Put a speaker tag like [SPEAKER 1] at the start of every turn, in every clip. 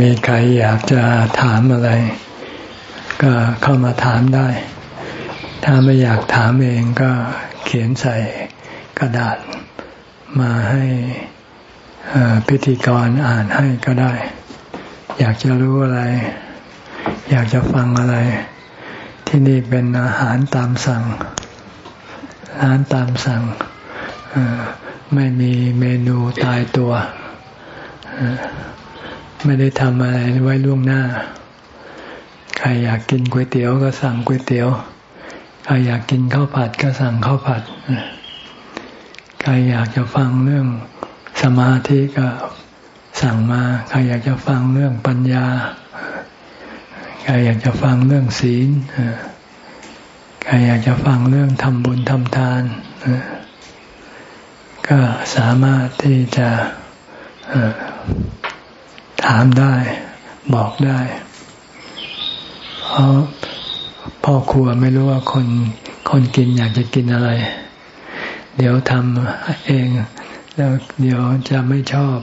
[SPEAKER 1] มีใครอยากจะถามอะไร ก็เข้ามาถามได้ ถ้าไม่อยากถามเองก็เขียนใส่กระดาษมาให้พิธีกรอ่านให้ก็ได้ อยากจะรู้อะไร อยากจะฟังอะไร ที่นี่เป็นอาหารตามสั่งอาหารตามสั่ง ไม่มีเมนูตายตัว ไม่ได้ทำอะไรไว้ล่วงหน้า ใครอยากกินก๋วยเตี๋ยวก็สั่งก๋วยเตี๋ยว ใครอยากกินข้าวผัดก็สั่งข้าวผัด ใครอยากจะฟังเรื่องสมาธิก็สั่งมา ใครอยากจะฟังเรื่องปัญญา ใครอยากจะฟังเรื่องศีล ใครอยากจะฟังเรื่องทำบุญทำทาน ก็สามารถที่จะ ถามได้บอกได้ เพราะพ่อครัวไม่รู้ว่าคนคนกินอยากจะกินอะไร เดี๋ยวทำเอง แล้วเดี๋ยวจะไม่ชอบ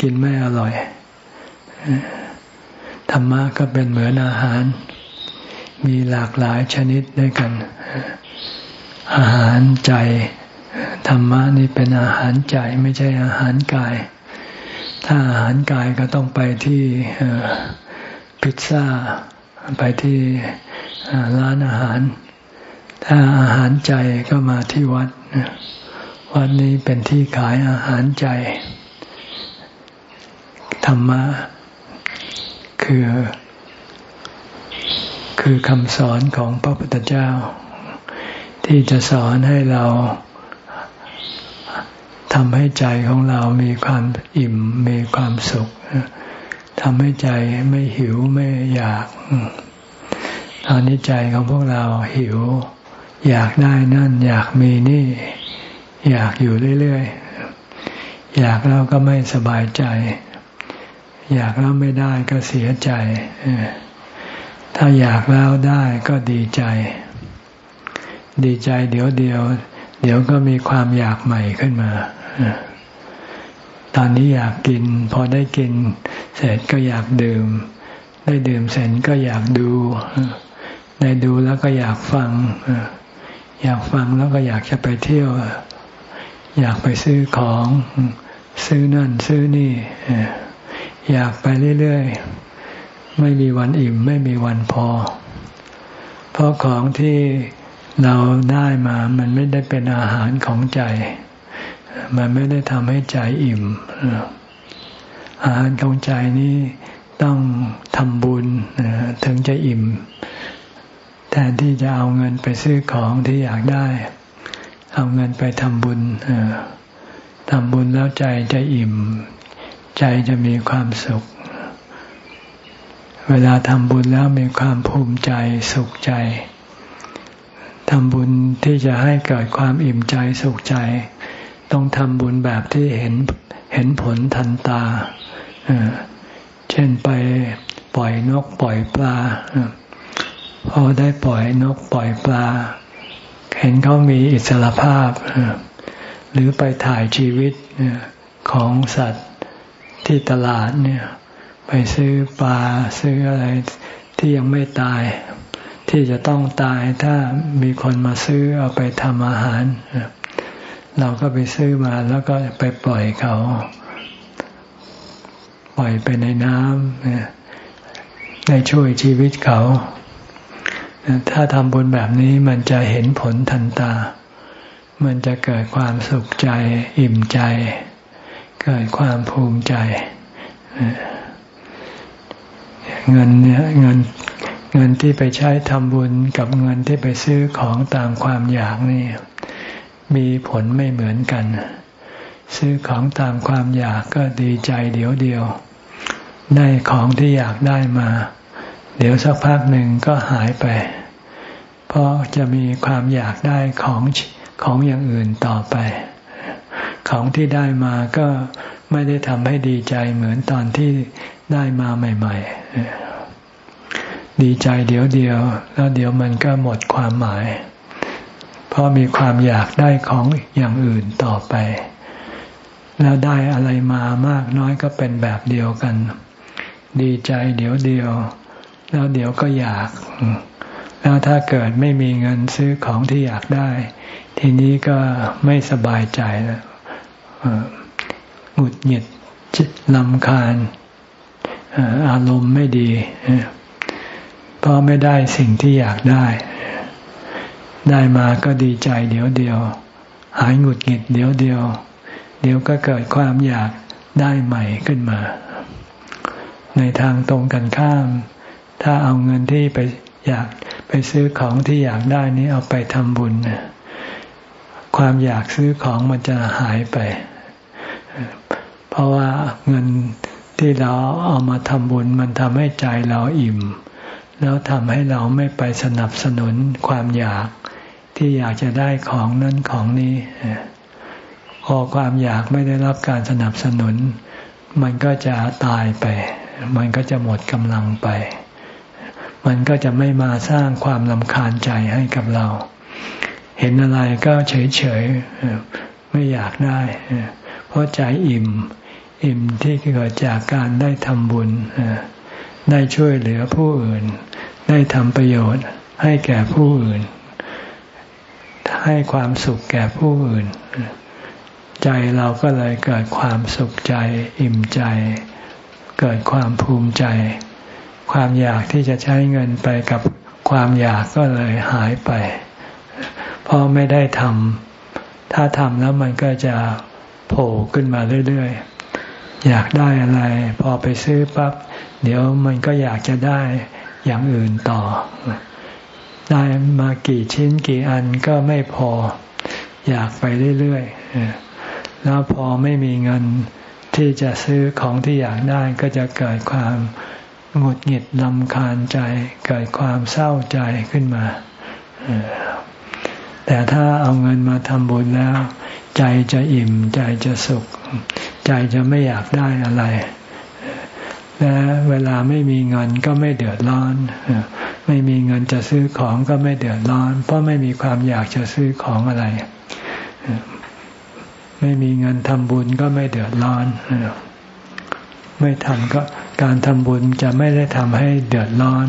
[SPEAKER 1] กินไม่อร่อยธรรมะก็เป็นเหมือนอาหาร มีหลากหลายชนิดด้วยกัน อาหารใจ ธรรมะนี่เป็นอาหารใจไม่ใช่อาหารกาย ถ้าอาหารกายก็ต้องไปที่พิซซ่า ไปที่ร้านอาหาร ถ้าอาหารใจก็มาที่วัด วัดนี้เป็นที่ขายอาหารใจ ธรรมะ คือ คือคำสอนของพระพุทธเจ้า ที่จะสอนให้เรา ทำให้ใจของเรามีความอิ่มมีความสุขทำให้ใจไม่หิวไม่อยาก ตอนนี้ใจของพวกเราหิว อยากได้นั่น อยากมีนี่ อยากอยู่เรื่อยๆ อยากแล้วก็ไม่สบายใจ อยากแล้วไม่ได้ก็เสียใจ ถ้าอยากแล้วได้ก็ดีใจ ดีใจเดี๋ยวเดียว เดี๋ยวก็มีความอยากใหม่ขึ้นมา ตอนนี้อยากกิน พอได้กิน เสร็จก็อยากดื่ม ได้ดื่มเสร็จก็อยากดู ได้ดูแล้วก็อยากฟัง อยากฟังแล้วก็อยากจะไปเที่ยว อยากไปซื้อของ ซื้อนั่นซื้อนี่ อยากไปเรื่อยๆ ไม่มีวันอิ่ม ไม่มีวันพอ เพราะของที่เราได้มามันไม่ได้เป็นอาหารของใจ มันไม่ได้ทำให้ใจอิ่ม อาหารของใจนี้ต้องทำบุญถึงจะอิ่ม แทนที่จะเอาเงินไปซื้อของที่อยากได้ เอาเงินไปทำบุญทำบุญแล้วใจจะอิ่ม ใจจะมีความสุข เวลาทำบุญแล้วมีความภูมิใจสุขใจทำบุญที่จะให้เกิดความอิ่มใจสุขใจ ต้องทำบุญแบบที่เห็นเห็นผลทันตา เช่นไปปล่อยนกปล่อยปลา พอได้ปล่อยนกปล่อยปลา เห็นเขามีอิสรภาพ หรือไปถ่ายชีวิตของสัตว์ที่ตลาดเนี่ยไปซื้อปลาซื้ออะไรที่ยังไม่ตาย ที่จะต้องตายถ้ามีคนมาซื้อเอาไปทำอาหารเเราก็ไปซื้อมาแล้วก็ไปปล่อยเขา ปล่อยไปในน้ำได้ช่วยชีวิตเขา ถ้าทำบุญแบบนี้มันจะเห็นผลทันตา มันจะเกิดความสุขใจ อิ่มใจ เกิดความภูมิใจ เงินเนี่ยเงินเงินที่ไปใช้ทำบุญกับเงินที่ไปซื้อของตามความอยากนี่ มีผลไม่เหมือนกัน ซื้อของตามความอยากก็ดีใจเดี๋ยวเดียว ได้ของที่อยากได้มา เดี๋ยวสักพักหนึ่งก็หายไป เพราะจะมีความอยากได้ของของอย่างอื่นต่อไป ของที่ได้มาก็ไม่ได้ทำให้ดีใจเหมือนตอนที่ได้มาใหม่ ๆ ดีใจเดี๋ยวเดียว แล้วเดี๋ยวมันก็หมดความหมาย เพราะมีความอยากได้ของอย่างอื่นต่อไป แล้วได้อะไรมามากน้อยก็เป็นแบบเดียวกัน ดีใจเดี๋ยวเดียว แล้วเดี๋ยวก็อยาก แล้วถ้าเกิดไม่มีเงินซื้อของที่อยากได้ ทีนี้ก็ไม่สบายใจแล้วหงุดหงิดลำคาญอารมณ์ไม่ดีเพราะไม่ได้สิ่งที่อยากได้ ได้มาก็ดีใจเดี๋ยวเดียว หายหงุดหงิดเดี๋ยวเดียว เดี๋ยวก็เกิดความอยากได้ใหม่ขึ้นมา ในทางตรงกันข้าม ถ้าเอาเงินที่ไปอยากไปซื้อของที่อยากได้นี้เอาไปทำบุญความอยากซื้อของมันจะหายไป เพราะว่าเงินที่เราเอามาทำบุญมันทำให้ใจเราอิ่ม แล้วทำให้เราไม่ไปสนับสนุนความอยากที่อยากจะได้ของนั้นของนี้พอความอยากไม่ได้รับการสนับสนุน มันก็จะตายไป มันก็จะหมดกำลังไป มันก็จะไม่มาสร้างความลำคาญใจให้กับเรา เห็นอะไรก็เฉยๆไม่อยากได้ เพราะใจอิ่ม อิ่มที่เกิดจากการได้ทำบุญ ได้ช่วยเหลือผู้อื่น ได้ทำประโยชน์ให้แก่ผู้อื่น ให้ความสุขแก่ผู้อื่น ใจเราก็เลยเกิดความสุขใจอิ่มใจ เกิดความภูมิใจ ความอยากที่จะใช้เงินไปกับความอยากก็เลยหายไปเพราะไม่ได้ทำถ้าทำแล้วมันก็จะโผล่ขึ้นมาเรื่อยๆ อยากได้อะไร พอไปซื้อปั๊บเดี๋ยวมันก็อยากจะได้อย่างอื่นต่อ ได้มากี่ชิ้นกี่อันก็ไม่พอ อยากไปเรื่อยๆแล้วพอไม่มีเงินที่จะซื้อของที่อยากได้ก็จะเกิดความหงุดหงิดลำคาญใจ เกิดความเศร้าใจขึ้นมาแต่ถ้าเอาเงินมาทำบุญแล้ว ใจจะอิ่ม ใจจะสุข ใจจะไม่อยากได้อะไร และเวลาไม่มีเงินก็ไม่เดือดร้อน ไม่มีเงินจะซื้อของก็ไม่เดือดร้อน เพราะไม่มีความอยากจะซื้อของอะไร ไม่มีเงินทำบุญก็ไม่เดือดร้อน ไม่ทำก็การทำบุญจะไม่ได้ทำให้เดือดร้อน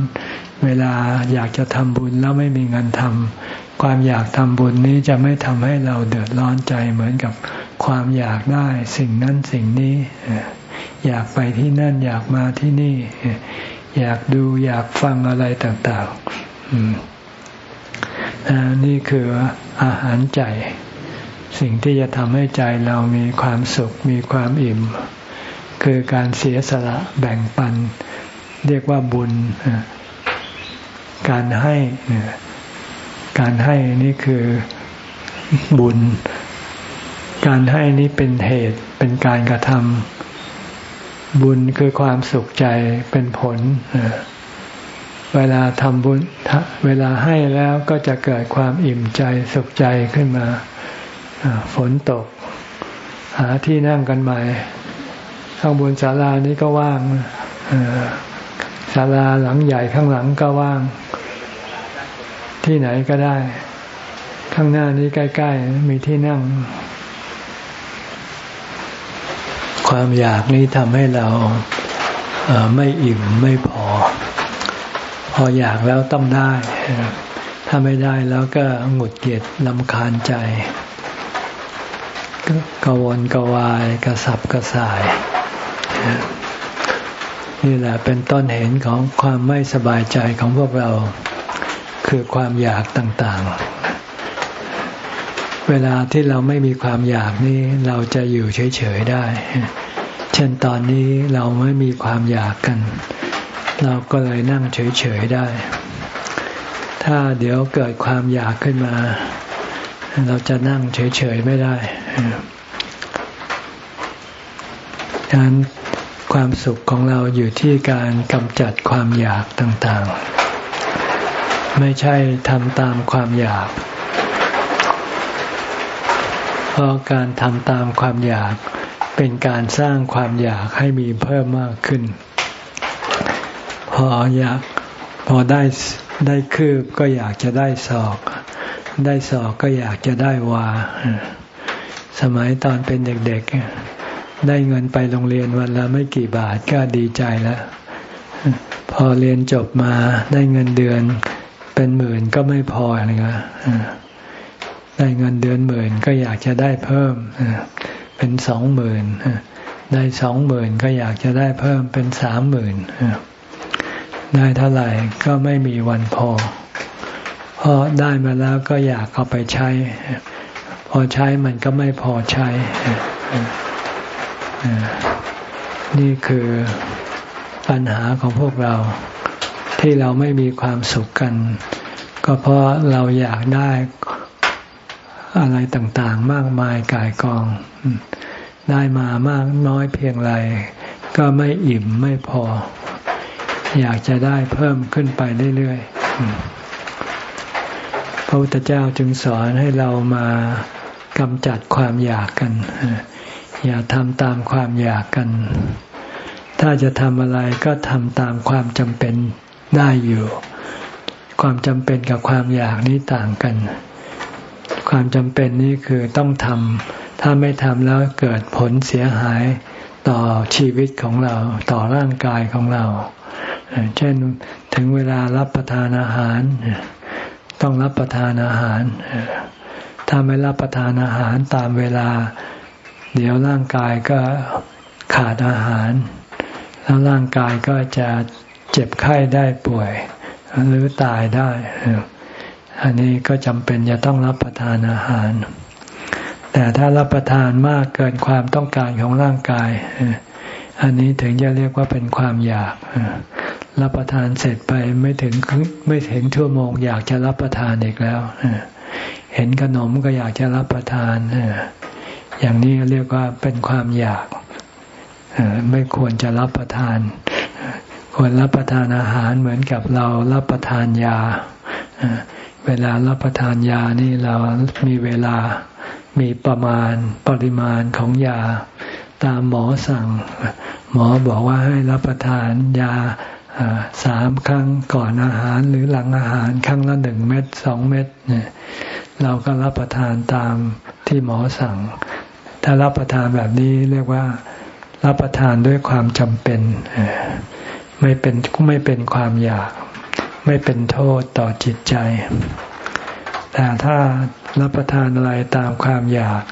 [SPEAKER 1] เวลาอยากจะทำบุญแล้วไม่มีเงินทำ ความอยากทำบุญนี้จะไม่ทำให้เราเดือดร้อนใจเหมือนกับความอยากได้สิ่งนั้นสิ่งนี้ อยากไปที่นั่นอยากมาที่นี่ อยากดูอยากฟังอะไรต่างๆนี่คืออาหารใจ สิ่งที่จะทำให้ใจเรามีความสุขมีความอิ่ม คือการเสียสละแบ่งปัน เรียกว่าบุญ การให้ การให้นี่คือบุญ การให้นี้เป็นเหตุเป็นการกระทำบุญคือความสุขใจเป็นผล เวลาทำบุญ เวลาให้แล้วก็จะเกิดความอิ่มใจสุขใจขึ้นมา ฝนตก หาที่นั่งกันใหม่ ข้างบนศาลานี้ก็ว่างศาลาหลังใหญ่ข้างหลังก็ว่าง ที่ไหนก็ได้ ข้างหน้านี้ใกล้ ๆ มีที่นั่ง ความอยากนี้ทำให้เราไม่อิ่มไม่พอ พออยากแล้วต้องได้ ถ้าไม่ได้แล้วก็หงุดหงิดลำคาญใจกวนกวายกระสับกระส่าย นี่แหละเป็นต้นเหตุของความไม่สบายใจของพวกเรา คือความอยากต่างๆ เวลาที่เราไม่มีความอยากนี้เราจะอยู่เฉยๆได้ เช่นตอนนี้เราไม่มีความอยากกัน เราก็เลยนั่งเฉยๆได้ ถ้าเดี๋ยวเกิดความอยากขึ้นมา เราจะนั่งเฉยๆไม่ได้ดังนั้นความสุขของเราอยู่ที่การกำจัดความอยากต่างๆ ไม่ใช่ทำตามความอยาก เพราะการทำตามความอยาก เป็นการสร้างความอยากให้มีเพิ่มมากขึ้น พออยากพอได้ได้คืบก็อยากจะได้ศอก ได้สอกก็อยากจะได้วา สมัยตอนเป็นเด็กๆ ได้เงินไปโรงเรียนวันละไม่กี่บาทก็ดีใจแล้ว พอเรียนจบมาได้เงินเดือน เป็นหมื่นก็ไม่พออะไรเงี้ยได้เงินเดือนหมื่นก็อยากจะได้เพิ่มเป็นสองหมื่นได้สองหมื่นก็อยากจะได้เพิ่มเป็นสามหมื่นได้เท่าไหร่ก็ไม่มีวันพอเพอได้มาแล้วก็อยากเอาไปใช้ พอใช้มันก็ไม่พอใช้ นี่คือปัญหาของพวกเรา ที่เราไม่มีความสุขกัน ก็เพราะเราอยากได้อะไรต่างๆ มากมายกายกอง ได้มามากน้อยเพียงไร ก็ไม่อิ่มไม่พอ อยากจะได้เพิ่มขึ้นไปเรื่อยๆ พระพุทธเจ้าจึงสอนให้เรามากำจัดความอยากกัน อย่าทำตามความอยากกัน ถ้าจะทำอะไรก็ทำตามความจำเป็น ได้อยู่ ความจำเป็นกับความอยากนี้ต่างกัน ความจำเป็นนี่คือต้องทำถ้าไม่ทำแล้วเกิดผลเสียหายต่อชีวิตของเราต่อร่างกายของเรา เช่นถึงเวลารับประทานอาหาร ต้องรับประทานอาหาร ถ้าไม่รับประทานอาหารตามเวลา เดี๋ยวร่างกายก็ขาดอาหาร แล้วร่างกายก็จะ เจ็บไข้ได้ป่วย หรือตายได้ อันนี้ก็จำเป็นจะต้องรับประทานอาหาร แต่ถ้ารับประทานมากเกินความต้องการของร่างกาย อันนี้ถึงจะเรียกว่าเป็นความอยาก รับประทานเสร็จไปไม่ถึงไม่ถึงชั่วโมง อยากจะรับประทานอีกแล้ว เห็นขนมก็อยากจะรับประทาน อย่างนี้เรียกว่าเป็นความอยากไม่ควรจะรับประทาน ควรรับประทานอาหารเหมือนกับเรารับประทานยา เวลารับประทานยานี่เรามีเวลามีประมาณปริมาณของยา ตามหมอสั่ง หมอบอกว่าให้รับประทานยาสามครั้งก่อนอาหารหรือหลังอาหารครั้งละหนึ่งเม็ดสองเม็ดเนี่ยเราก็รับประทานตามที่หมอสั่ง ถ้ารับประทานแบบนี้เรียกว่ารับประทานด้วยความจำเป็น ไม่เป็นไม่เป็นความอยาก ไม่เป็นโทษต่อจิตใจ แต่ถ้ารับประทานอะไรตามความอยาก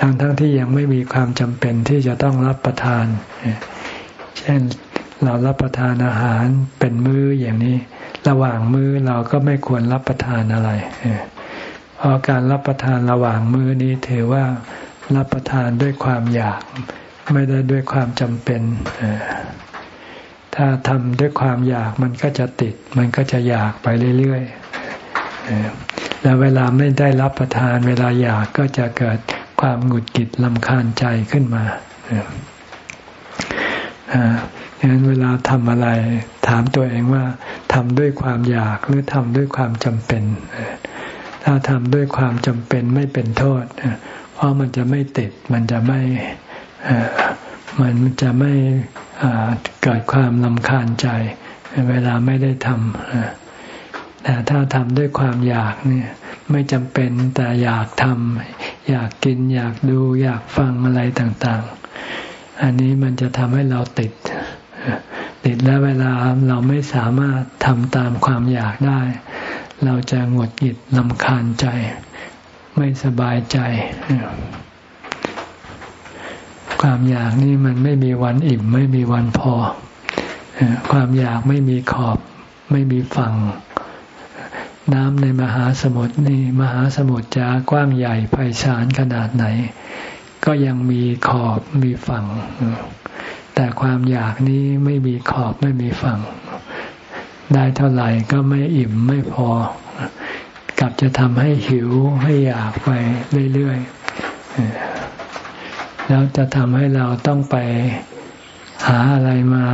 [SPEAKER 1] ทั้งทั้งที่ยังไม่มีความจำเป็นที่จะต้องรับประทาน เช่นเรารับประทานอาหารเป็นมื้ออย่างนี้ ระหว่างมื้อเราก็ไม่ควรรับประทานอะไรเพราะการรับประทานระหว่างมื้อนี้ถือว่ารับประทานด้วยความอยาก ไม่ได้ด้วยความจำเป็น ถ้าทำด้วยความอยากมันก็จะติด มันก็จะอยากไปเรื่อยๆแล้วเวลาไม่ได้รับประทาน เวลาอยากก็จะเกิดความหงุดหงิดลำคาญใจขึ้นมาดังนั้นเวลาทำอะไร ถามตัวเองว่าทำด้วยความอยากหรือทำด้วยความจำเป็น ถ้าทำด้วยความจำเป็นไม่เป็นโทษ เพราะมันจะไม่ติด มันจะไม่ มันจะไม่เกิดความลำคาญใจ เวลาไม่ได้ทำแต่ถ้าทำด้วยความอยากเนี่ยไม่จำเป็นแต่อยากทำอยากกินอยากดูอยากฟังอะไรต่าง ๆ อันนี้มันจะทำให้เราติด ติดแล้วเวลาเราไม่สามารถทำตามความอยากได้ เราจะหงดหงิดลำคาญใจ ไม่สบายใจ ความอยากนี่มันไม่มีวันอิ่ม ไม่มีวันพอ ความอยากไม่มีขอบ ไม่มีฝั่ง น้ำในมหาสมุทรนี่มหาสมุทรจะกว้างใหญ่ไพศาลขนาดไหน ก็ยังมีขอบมีฝั่ง แต่ความอยากนี้ไม่มีขอบไม่มีฝั่ง ได้เท่าไหร่ก็ไม่อิ่มไม่พอ กลับจะทำให้หิวให้อยากไปเรื่อยๆ แล้วจะทำให้เราต้องไปหาอะไรมา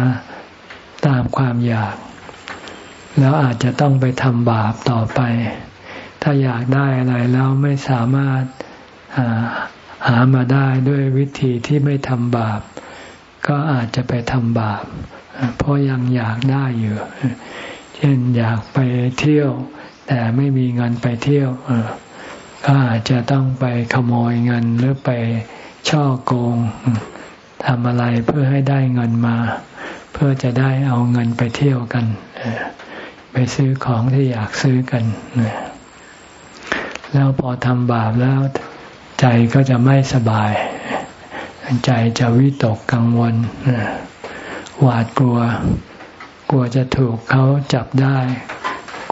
[SPEAKER 1] ตามความอยาก แล้วอาจจะต้องไปทำบาปต่อไป ถ้าอยากได้อะไรแล้วไม่สามารถหามาได้ด้วยวิธีที่ไม่ทำบาป ก็อาจจะไปทำบาป เพราะยังอยากได้อยู่ เช่นอยากไปเที่ยว แต่ไม่มีเงินไปเที่ยวก็อาจจะต้องไปขโมยเงินหรือไป ช่อโกงทำอะไรเพื่อให้ได้เงินมา เพื่อจะได้เอาเงินไปเที่ยวกันไปซื้อของที่อยากซื้อกันแล้วพอทำบาปแล้วใจก็จะไม่สบาย ใจจะวิตกกังวลหวาดกลัว กลัวจะถูกเขาจับได้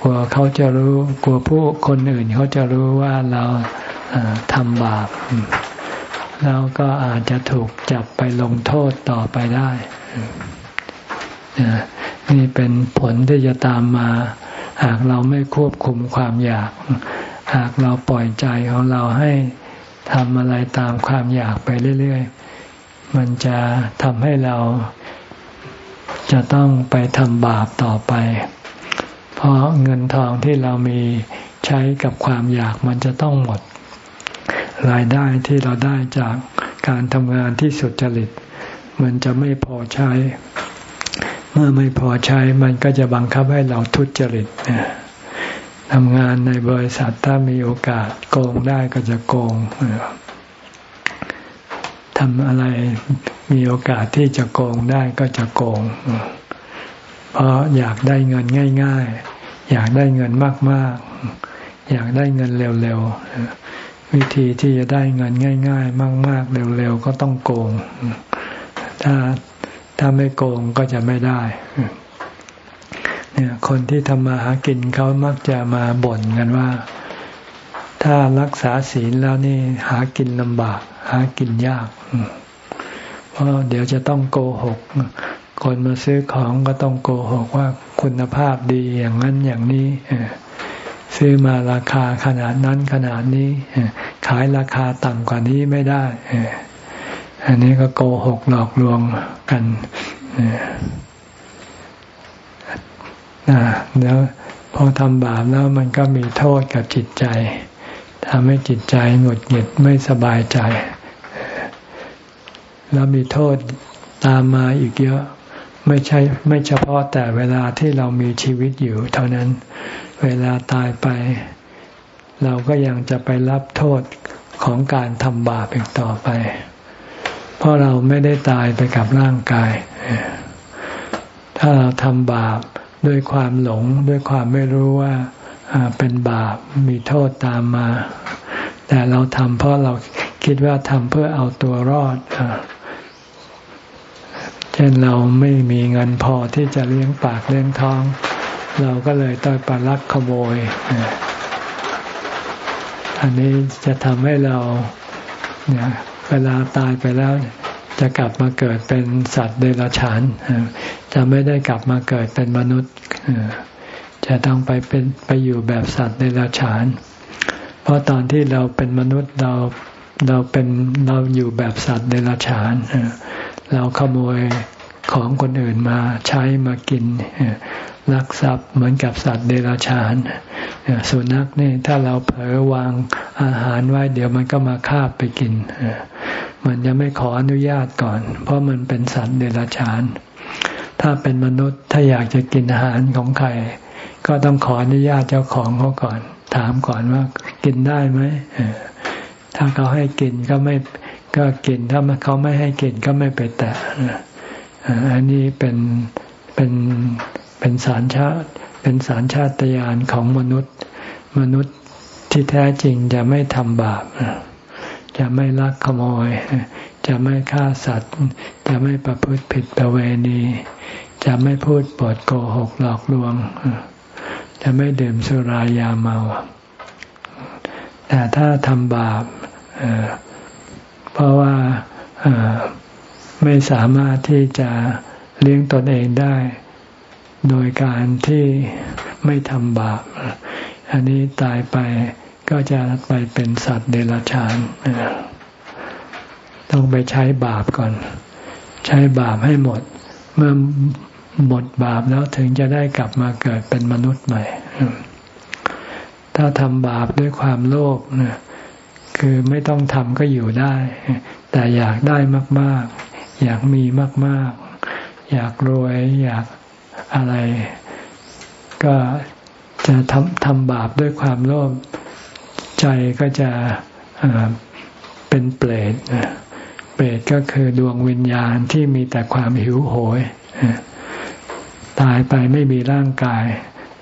[SPEAKER 1] กลัวเขาจะรู้ กลัวผู้คนอื่นเขาจะรู้ว่าเราทำบาป แล้วก็อาจจะถูกจับไปลงโทษต่อไปได้นี่เป็นผลที่จะตามมา หากเราไม่ควบคุมความอยาก หากเราปล่อยใจของเราให้ทำอะไรตามความอยากไปเรื่อยๆ มันจะทำให้เราจะต้องไปทำบาปต่อไป เพราะเงินทองที่เรามีใช้กับความอยากมันจะต้องหมด รายได้ที่เราได้จากการทำงานที่สุจริต มันจะไม่พอใช้ เมื่อไม่พอใช้มันก็จะบังคับให้เราทุจริตทำงานในบริษัทถ้ามีโอกาสโกงได้ก็จะโกงทำอะไรมีโอกาสที่จะโกงได้ก็จะโกง เพราะอยากได้เงินง่าย ๆ อยากได้เงินมากๆ อยากได้เงินเร็วๆ วิธีที่จะได้เงินง่าย ๆ มาก ๆ เร็ว ๆ ก็ต้องโกง ถ้าถ้าไม่โกงก็จะไม่ได้ เนี่ยคนที่ทำมาหากินเขามักจะมาบ่นกันว่า ถ้ารักษาศีลแล้วนี่หากินลำบาก หากินยาก เพราะเดี๋ยวจะต้องโกหก คนมาซื้อของก็ต้องโกหกว่าคุณภาพดีอย่างนั้นอย่างนี้ ซื้อมาราคาขนาดนั้นขนาดนี้ขายราคาต่ำกว่านี้ไม่ได้อันนี้ก็โกหกหลอกลวงกันแล้วพอทำบาปแล้วมันก็มีโทษกับจิตใจทำให้จิตใจหงุดหงิดไม่สบายใจ แล้วมีโทษตามมาอีกเยอะ ไม่ใช่ไม่เฉพาะแต่เวลาที่เรามีชีวิตอยู่ เท่านั้น เวลาตายไป เราก็ยังจะไปรับโทษของการทำบาปอีกต่อไป เพราะเราไม่ได้ตายไปกับร่างกาย ถ้าเราทำบาปด้วยความหลงด้วยความไม่รู้ว่าเป็นบาปมีโทษตามมา แต่เราทำเพราะเราคิดว่าทำเพื่อเอาตัวรอดเช่นเราไม่มีเงินพอที่จะเลี้ยงปากเลี้ยงท้อง เราก็เลยต้องไปลักขโมย อันนี้จะทำให้เราเนี่ยเวลาตายไปแล้ว จะกลับมาเกิดเป็นสัตว์เดรัจฉานจะไม่ได้กลับมาเกิดเป็นมนุษย์จะต้องไปเป็นไปอยู่แบบสัตว์เดรัจฉาน เพราะตอนที่เราเป็นมนุษย์เราเราเป็นเราอยู่แบบสัตว์เดรัจฉานเราขโมย ของคนอื่นมาใช้มากินลักทรัพย์เหมือนกับสัตว์เดรัจฉานสุนัขนี่ถ้าเราเผลอวางอาหารไว้เดี๋ยวมันก็มาคาบไปกิน มันจะไม่ขออนุญาตก่อน เพราะมันเป็นสัตว์เดรัจฉาน ถ้าเป็นมนุษย์ถ้าอยากจะกินอาหารของใคร ก็ต้องขออนุญาตเจ้าของเขาก่อน ถามก่อนว่ากินได้ไหมถ้าเขาให้กินก็ไม่ก็กินถ้าเขาไม่ให้กินก็ไม่ไปแตะ อันนี้เป็นเป็นเป็นสารชาติเป็นสารชาติยานของมนุษย์ มนุษย์ที่แท้จริงจะไม่ทำบาปจะไม่ลักขโมย จะไม่ฆ่าสัตว์ จะไม่ประพฤติผิดประเวณี จะไม่พูดปดโกหกหลอกลวง จะไม่ดื่มสุรายาเมา แต่ถ้าทำบาปเพราะว่า ไม่สามารถที่จะเลี้ยงตนเองได้ โดยการที่ไม่ทำบาป อันนี้ตายไปก็จะไปเป็นสัตว์เดรัจฉาน ต้องไปใช้บาปก่อน ใช้บาปให้หมด เมื่อหมดบาปแล้วถึงจะได้กลับมาเกิดเป็นมนุษย์ใหม่ ถ้าทำบาปด้วยความโลภคือไม่ต้องทำก็อยู่ได้ แต่อยากได้มาก ๆ อยากมีมาก ๆ อยากรวย อยากอะไร ก็จะทำทำบาปด้วยความโลภใจก็จะเป็นเปรตเปรตก็คือดวงวิญญาณที่มีแต่ความหิวโหยตายไปไม่มีร่างกาย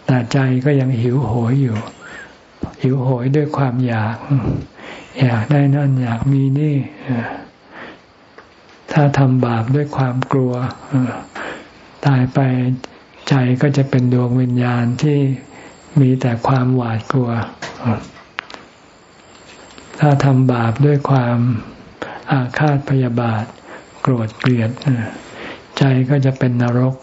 [SPEAKER 1] แต่ใจก็ยังหิวโหยอยู่ หิวโหยด้วยความอยาก อยากได้นั่นอยากมีนี่ ถ้าทำบาปด้วยความกลัวตายไปใจก็จะเป็นดวงวิญญาณที่มีแต่ความหวาดกลัว ถ้าทำบาปด้วยความอาฆาตพยาบาท โกรธเกลียดใจก็จะเป็นนรก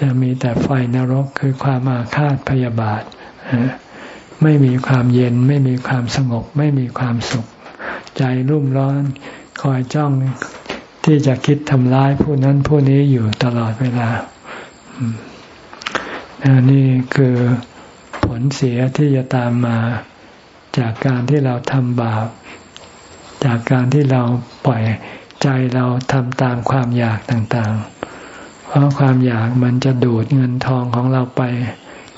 [SPEAKER 1] จะมีแต่ไฟนรกคือความอาฆาตพยาบาท ไม่มีความเย็น ไม่มีความสงบ ไม่มีความสุข ใจรุ่มร้อน คอยจ้องที่จะคิดทำร้ายผู้นั้นผู้นี้อยู่ตลอดเวลานี่คือผลเสียที่จะตามมาจากการที่เราทำบาป จากการที่เราปล่อยใจเราทำตามความอยากต่างๆ เพราะความอยากมันจะดูดเงินทองของเราไป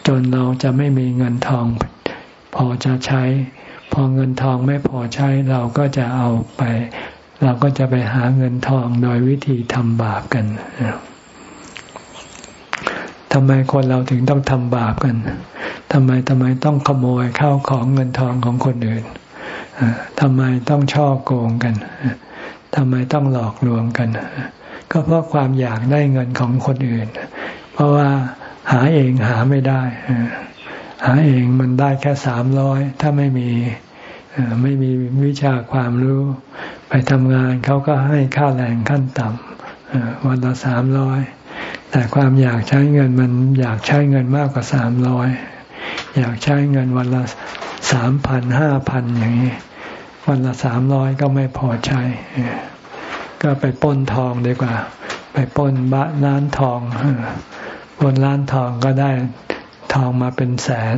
[SPEAKER 1] จนเราจะไม่มีเงินทอง พอจะใช้ พอเงินทองไม่พอใช้เราก็จะเอาไป เราก็จะไปหาเงินทองโดยวิธีทำบาปกันทำไมคนเราถึงต้องทำบาปกันทำไมทำไมต้องขโมยข้าวของเงินทองของคนอื่นทำไมต้องช่อโกงกันทำไมต้องหลอกลวงกัน ก็เพราะความอยากได้เงินของคนอื่น เพราะว่าหาเองหาไม่ได้ หาเองมันได้แค่สามร้อยถ้าไม่มี ไม่มีวิชาความรู้ ไปทำงานเขาก็ให้ค่าแรงขั้นต่ำวันละสามร้อยแต่ความอยากใช้เงินมันอยากใช้เงินมากกว่าสามร้อยอยากใช้เงินวันละสามพันห้าพันอย่างนี้ วันละสามร้อยก็ไม่พอใช้ ก็ไปป้นทองดีกว่า ไปป้นบ้านร้านทองบนร้านทองก็ได้ทองมาเป็นแสน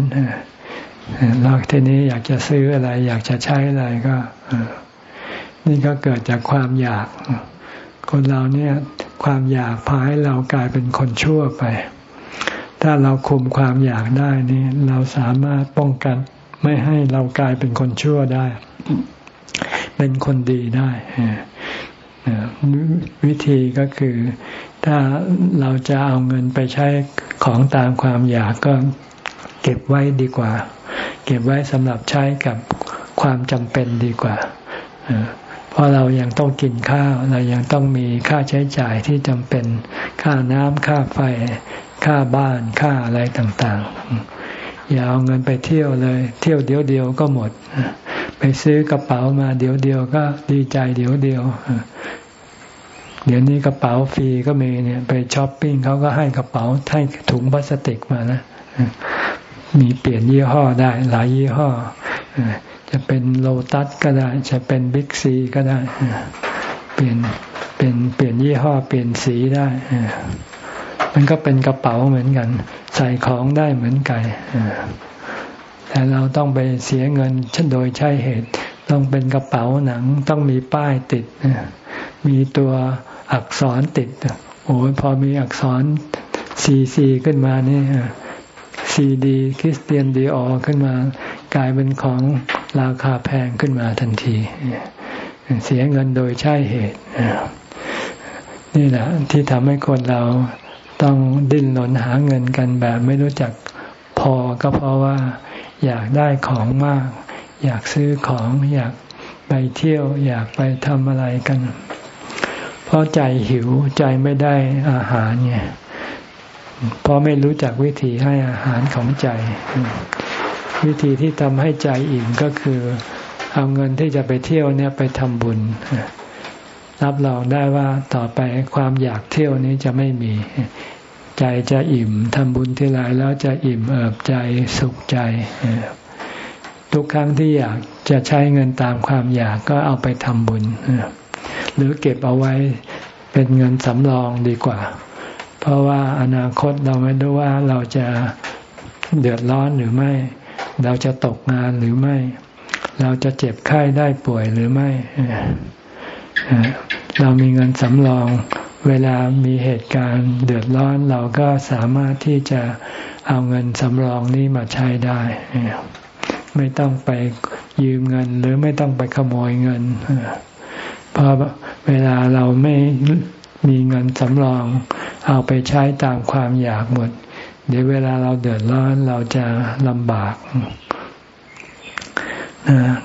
[SPEAKER 1] แล้วทีนี้อยากจะซื้ออะไร อยากจะใช้อะไรก็นี่ก็เกิดจากความอยาก คนเราเนี่ย ความอยากพาให้เรากลายเป็นคนชั่วไป ถ้าเราคุมความอยากได้นี่เราสามารถป้องกัน ไม่ให้เรากลายเป็นคนชั่วได้ เป็นคนดีได้วิธีก็คือ ถ้าเราจะเอาเงินไปใช้ของตามความอยากก็เก็บไว้ดีกว่า เก็บไว้สำหรับใช้กับความจำเป็นดีกว่าเพราะเรายังต้องกินข้าวเรายังต้องมีค่าใช้จ่ายที่จำเป็น ค่าน้ำค่าไฟ ค่าบ้านค่าอะไรต่างๆ อย่าเอาเงินไปเที่ยวเลย เที่ยวเดียวเดียวก็หมด ไปซื้อกระเป๋ามาเดี๋ยวเดียวก็ดีใจเดี๋ยวเดียวเดี๋ยวนี้กระเป๋าฟรีก็มีเนี่ย ไปช้อปปิ้งเขาก็ให้กระเป๋าให้ถุงพลาสติกมานะ มีเปลี่ยนยี่ห้อได้ หลายยี่ห้อ จะเป็นโลตัสก็ได้ จะเป็นบิ๊กซีก็ได้ เปลี่ยนเป็นเปลี่ยนยี่ห้อ เปลี่ยนสีได้มันก็เป็นกระเป๋าเหมือนกัน ใส่ของได้เหมือนกันแต่เราต้องไปเสียเงินชันโดยใช่เหตุ ต้องเป็นกระเป๋าหนัง ต้องมีป้ายติด มีตัวอักษรติด โอ้พอมีอักษรซีซีขึ้นมานี่ ซีดีคริสเตียนดีออขึ้นมากลายเป็นของราคาแพงขึ้นมาทันที เสียเงินโดยใช่เหตุ นี่แหละที่ทำให้คนเราต้องดิ้นรนหาเงินกันแบบไม่รู้จักพอก็เพราะว่า อยากได้ของมาก อยากซื้อของอยากไปเที่ยวอยากไปทำอะไรกัน เพราะใจหิวใจไม่ได้อาหารไง เพราะไม่รู้จักวิธีให้อาหารของใจ วิธีที่ทำให้ใจอิ่มก็คือ เอาเงินที่จะไปเที่ยวเนี่ยไปทำบุญรับรองได้ว่าต่อไปความอยากเที่ยวนี้จะไม่มี ใจจะอิ่มทำบุญที่ไรแล้วจะอิ่มเอิบใจสุขใจ ทุกครั้งที่อยากจะใช้เงินตามความอยากก็เอาไปทำบุญหรือเก็บเอาไว้เป็นเงินสำรองดีกว่า เพราะว่าอนาคตเราไม่รู้ว่าเราจะเดือดร้อนหรือไม่ เราจะตกงานหรือไม่ เราจะเจ็บไข้ได้ป่วยหรือไม่ เรามีเงินสำรอง เวลามีเหตุการณ์เดือดร้อนเราก็สามารถที่จะเอาเงินสำรองนี้มาใช้ได้ ไม่ต้องไปยืมเงินหรือไม่ต้องไปขโมยเงินเพราะเวลาเราไม่ มีเงินสำรองเอาไปใช้ตามความอยากหมด เดี๋ยวเวลาเราเดือดร้อนเราจะลำบากนะ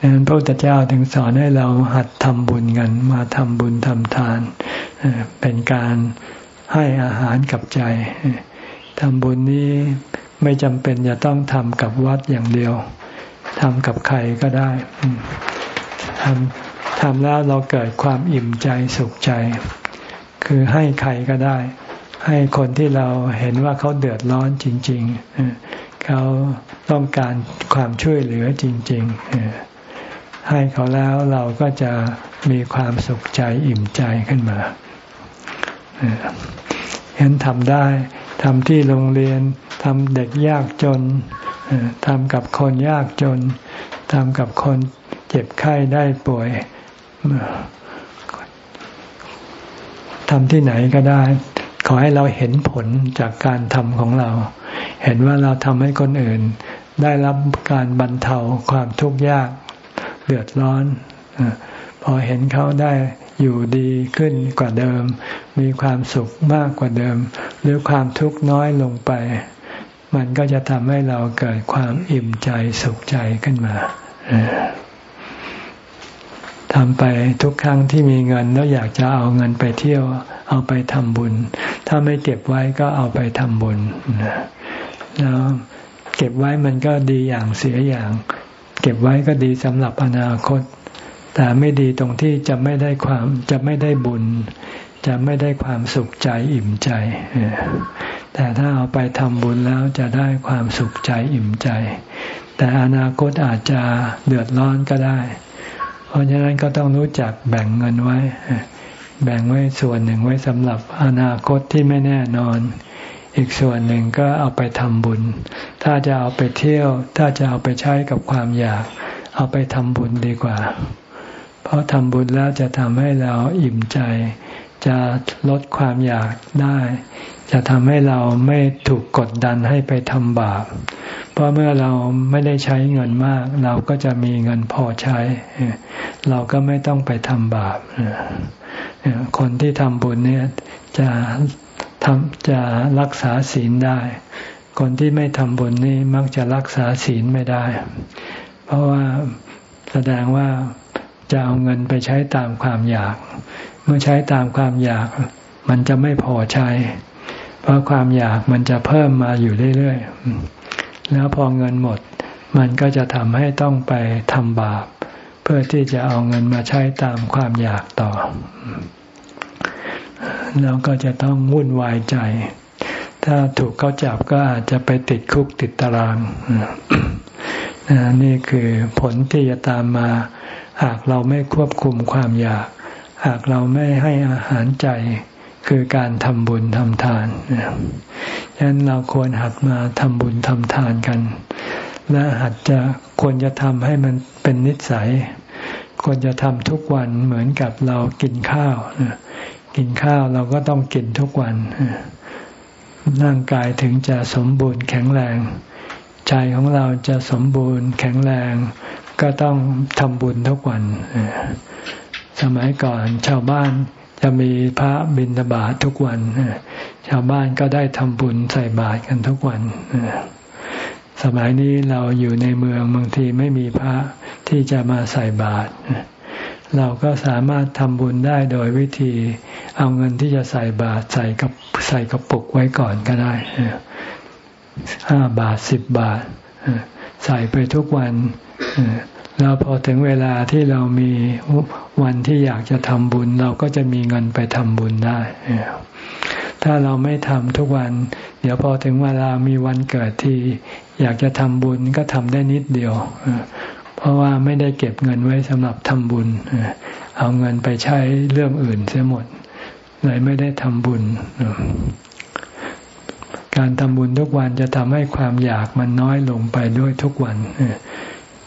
[SPEAKER 1] ดังนั้นพระพุทธเจ้าถึงสอนให้เราหัดทำบุญกัน มาทำบุญทำทาน เป็นการให้อาหารกับใจทำบุญนี้ไม่จำเป็นจะต้องทำกับวัดอย่างเดียวทำกับใครก็ได้ทำทำแล้วเราเกิดความอิ่มใจสุขใจ คือให้ใครก็ได้ ให้คนที่เราเห็นว่าเขาเดือดร้อนจริง ๆ เขาต้องการความช่วยเหลือจริง ๆ ให้เขาแล้วเราก็จะมีความสุขใจอิ่มใจขึ้นมาเห็นทำได้ทำที่โรงเรียนทำเด็กยากจนทำกับคนยากจนทำกับคนเจ็บไข้ได้ป่วย ทำที่ไหนก็ได้ ขอให้เราเห็นผลจากการทำของเรา เห็นว่าเราทำให้คนอื่น ได้รับการบรรเทาความทุกข์ยากเดือดร้อนพอเห็นเขาได้อยู่ดีขึ้นกว่าเดิม มีความสุขมากกว่าเดิม หรือความทุกข์น้อยลงไป มันก็จะทำให้เราเกิดความอิ่มใจสุขใจขึ้นมา ทำไปทุกครั้งที่มีเงินแล้วอยากจะเอาเงินไปเที่ยว เอาไปทำบุญ ถ้าไม่เก็บไว้ก็เอาไปทำบุญแล้วเก็บไว้มันก็ดีอย่างเสียอย่าง เก็บไว้ก็ดีสำหรับอนาคต แต่ไม่ดีตรงที่จะไม่ได้ความจะไม่ได้บุญ จะไม่ได้ความสุขใจอิ่มใจแต่ถ้าเอาไปทำบุญแล้วจะได้ความสุขใจอิ่มใจ แต่อนาคตอาจจะเดือดร้อนก็ได้ เพราะฉะนั้นก็ต้องรู้จักแบ่งเงินไว้ แบ่งไว้ส่วนหนึ่งไว้สำหรับอนาคตที่ไม่แน่นอน อีกส่วนหนึ่งก็เอาไปทำบุญ ถ้าจะเอาไปเที่ยว ถ้าจะเอาไปใช้กับความอยาก เอาไปทำบุญดีกว่า เพราะทำบุญแล้วจะทำให้เราอิ่มใจ จะลดความอยากได้ จะทำให้เราไม่ถูกกดดันให้ไปทำบาป เพราะเมื่อเราไม่ได้ใช้เงินมาก เราก็จะมีเงินพอใช้ เราก็ไม่ต้องไปทำบาป คนที่ทำบุญเนี่ยจะทำจะรักษาศีลได้ คนที่ไม่ทำบุญนี่มักจะรักษาศีลไม่ได้ เพราะว่าแสดงว่าจะเอาเงินไปใช้ตามความอยาก มื่อใช้ตามความอยาก มันจะไม่พอใช้ เพราะความอยากมันจะเพิ่มมาอยู่เรื่อยๆ แล้วพอเงินหมด มันก็จะทำให้ต้องไปทำบาป เพื่อที่จะเอาเงินมาใช้ตามความอยากต่อ แล้วก็จะต้องวุ่นวายใจ ถ้าถูกเขาจับก็อาจจะไปติดคุกติดตารางนี่คือผลที่จะตามมา หากเราไม่ควบคุมความอยาก หากเราไม่ให้อาหารใจคือการทำบุญทำทานฉะนั้นเราควรหัดมาทำบุญทำทานกัน และหัดจะควรจะทำให้มันเป็นนิสัย ควรจะทำทุกวันเหมือนกับเรากินข้าว กินข้าวเราก็ต้องกินทุกวัน ร่างกายถึงจะสมบูรณ์แข็งแรง ใจของเราจะสมบูรณ์แข็งแรง ก็ต้องทำบุญทุกวัน สมัยก่อนชาวบ้านจะมีพระบิณฑบาตททุกวัน ชาวบ้านก็ได้ทำบุญใส่บาตรกันทุกวัน สมัยนี้เราอยู่ในเมืองบางทีไม่มีพระที่จะมาใส่บาตรเราก็สามารถทำบุญได้โดยวิธี เอาเงินที่จะใส่บาตรใส่กับใส่กระปุกไว้ก่อนก็ได้ห้าบาทสิบบาทใส่ไปทุกวัน แล้วพอถึงเวลาที่เรามีวันที่อยากจะทำบุญ เราก็จะมีเงินไปทำบุญได้ ถ้าเราไม่ทำทุกวัน เดี๋ยวพอถึงเวลามีวันเกิดที่อยากจะทำบุญก็ทำได้นิดเดียว เพราะว่าไม่ได้เก็บเงินไว้สำหรับทำบุญ เอาเงินไปใช้เรื่องอื่นเสียหมด เลยไม่ได้ทำบุญ การทำบุญทุกวันจะทำให้ความอยากมันน้อยลงไปด้วยทุกวัน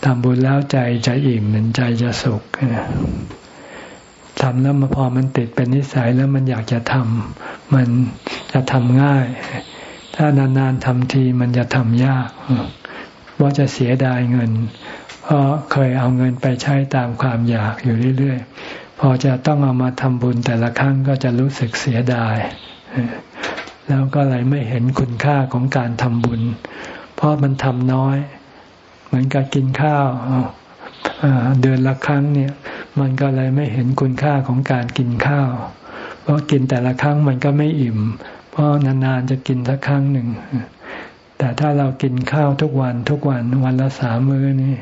[SPEAKER 1] ทำบุญแล้วใจจะอิ่มเหมือนใจจะสุขทำแล้วมาพอมันติดเป็นนิสัยแล้วมันอยากจะทำมันจะทำง่าย ถ้านานๆทำทีมันจะทำยากว่าะจะเสียดายเงิน เพราะเคยเอาเงินไปใช้ตามความอยากอยู่เรื่อยๆ พอจะต้องเอามาทำบุญแต่ละครั้งก็จะรู้สึกเสียดาย แล้วก็เลยไม่เห็นคุณค่าของการทำบุญ เพราะมันทำน้อย เหมือนกับกินข้าวเดือนละครั้งเนี่ย มันก็เลยไม่เห็นคุณค่าของการกินข้าว เพราะกินแต่ละครั้งมันก็ไม่อิ่ม เพราะนานๆจะกินสักครั้งหนึ่ง แต่ถ้าเรากินข้าวทุกวันทุกวันวันละสามมื้อนี่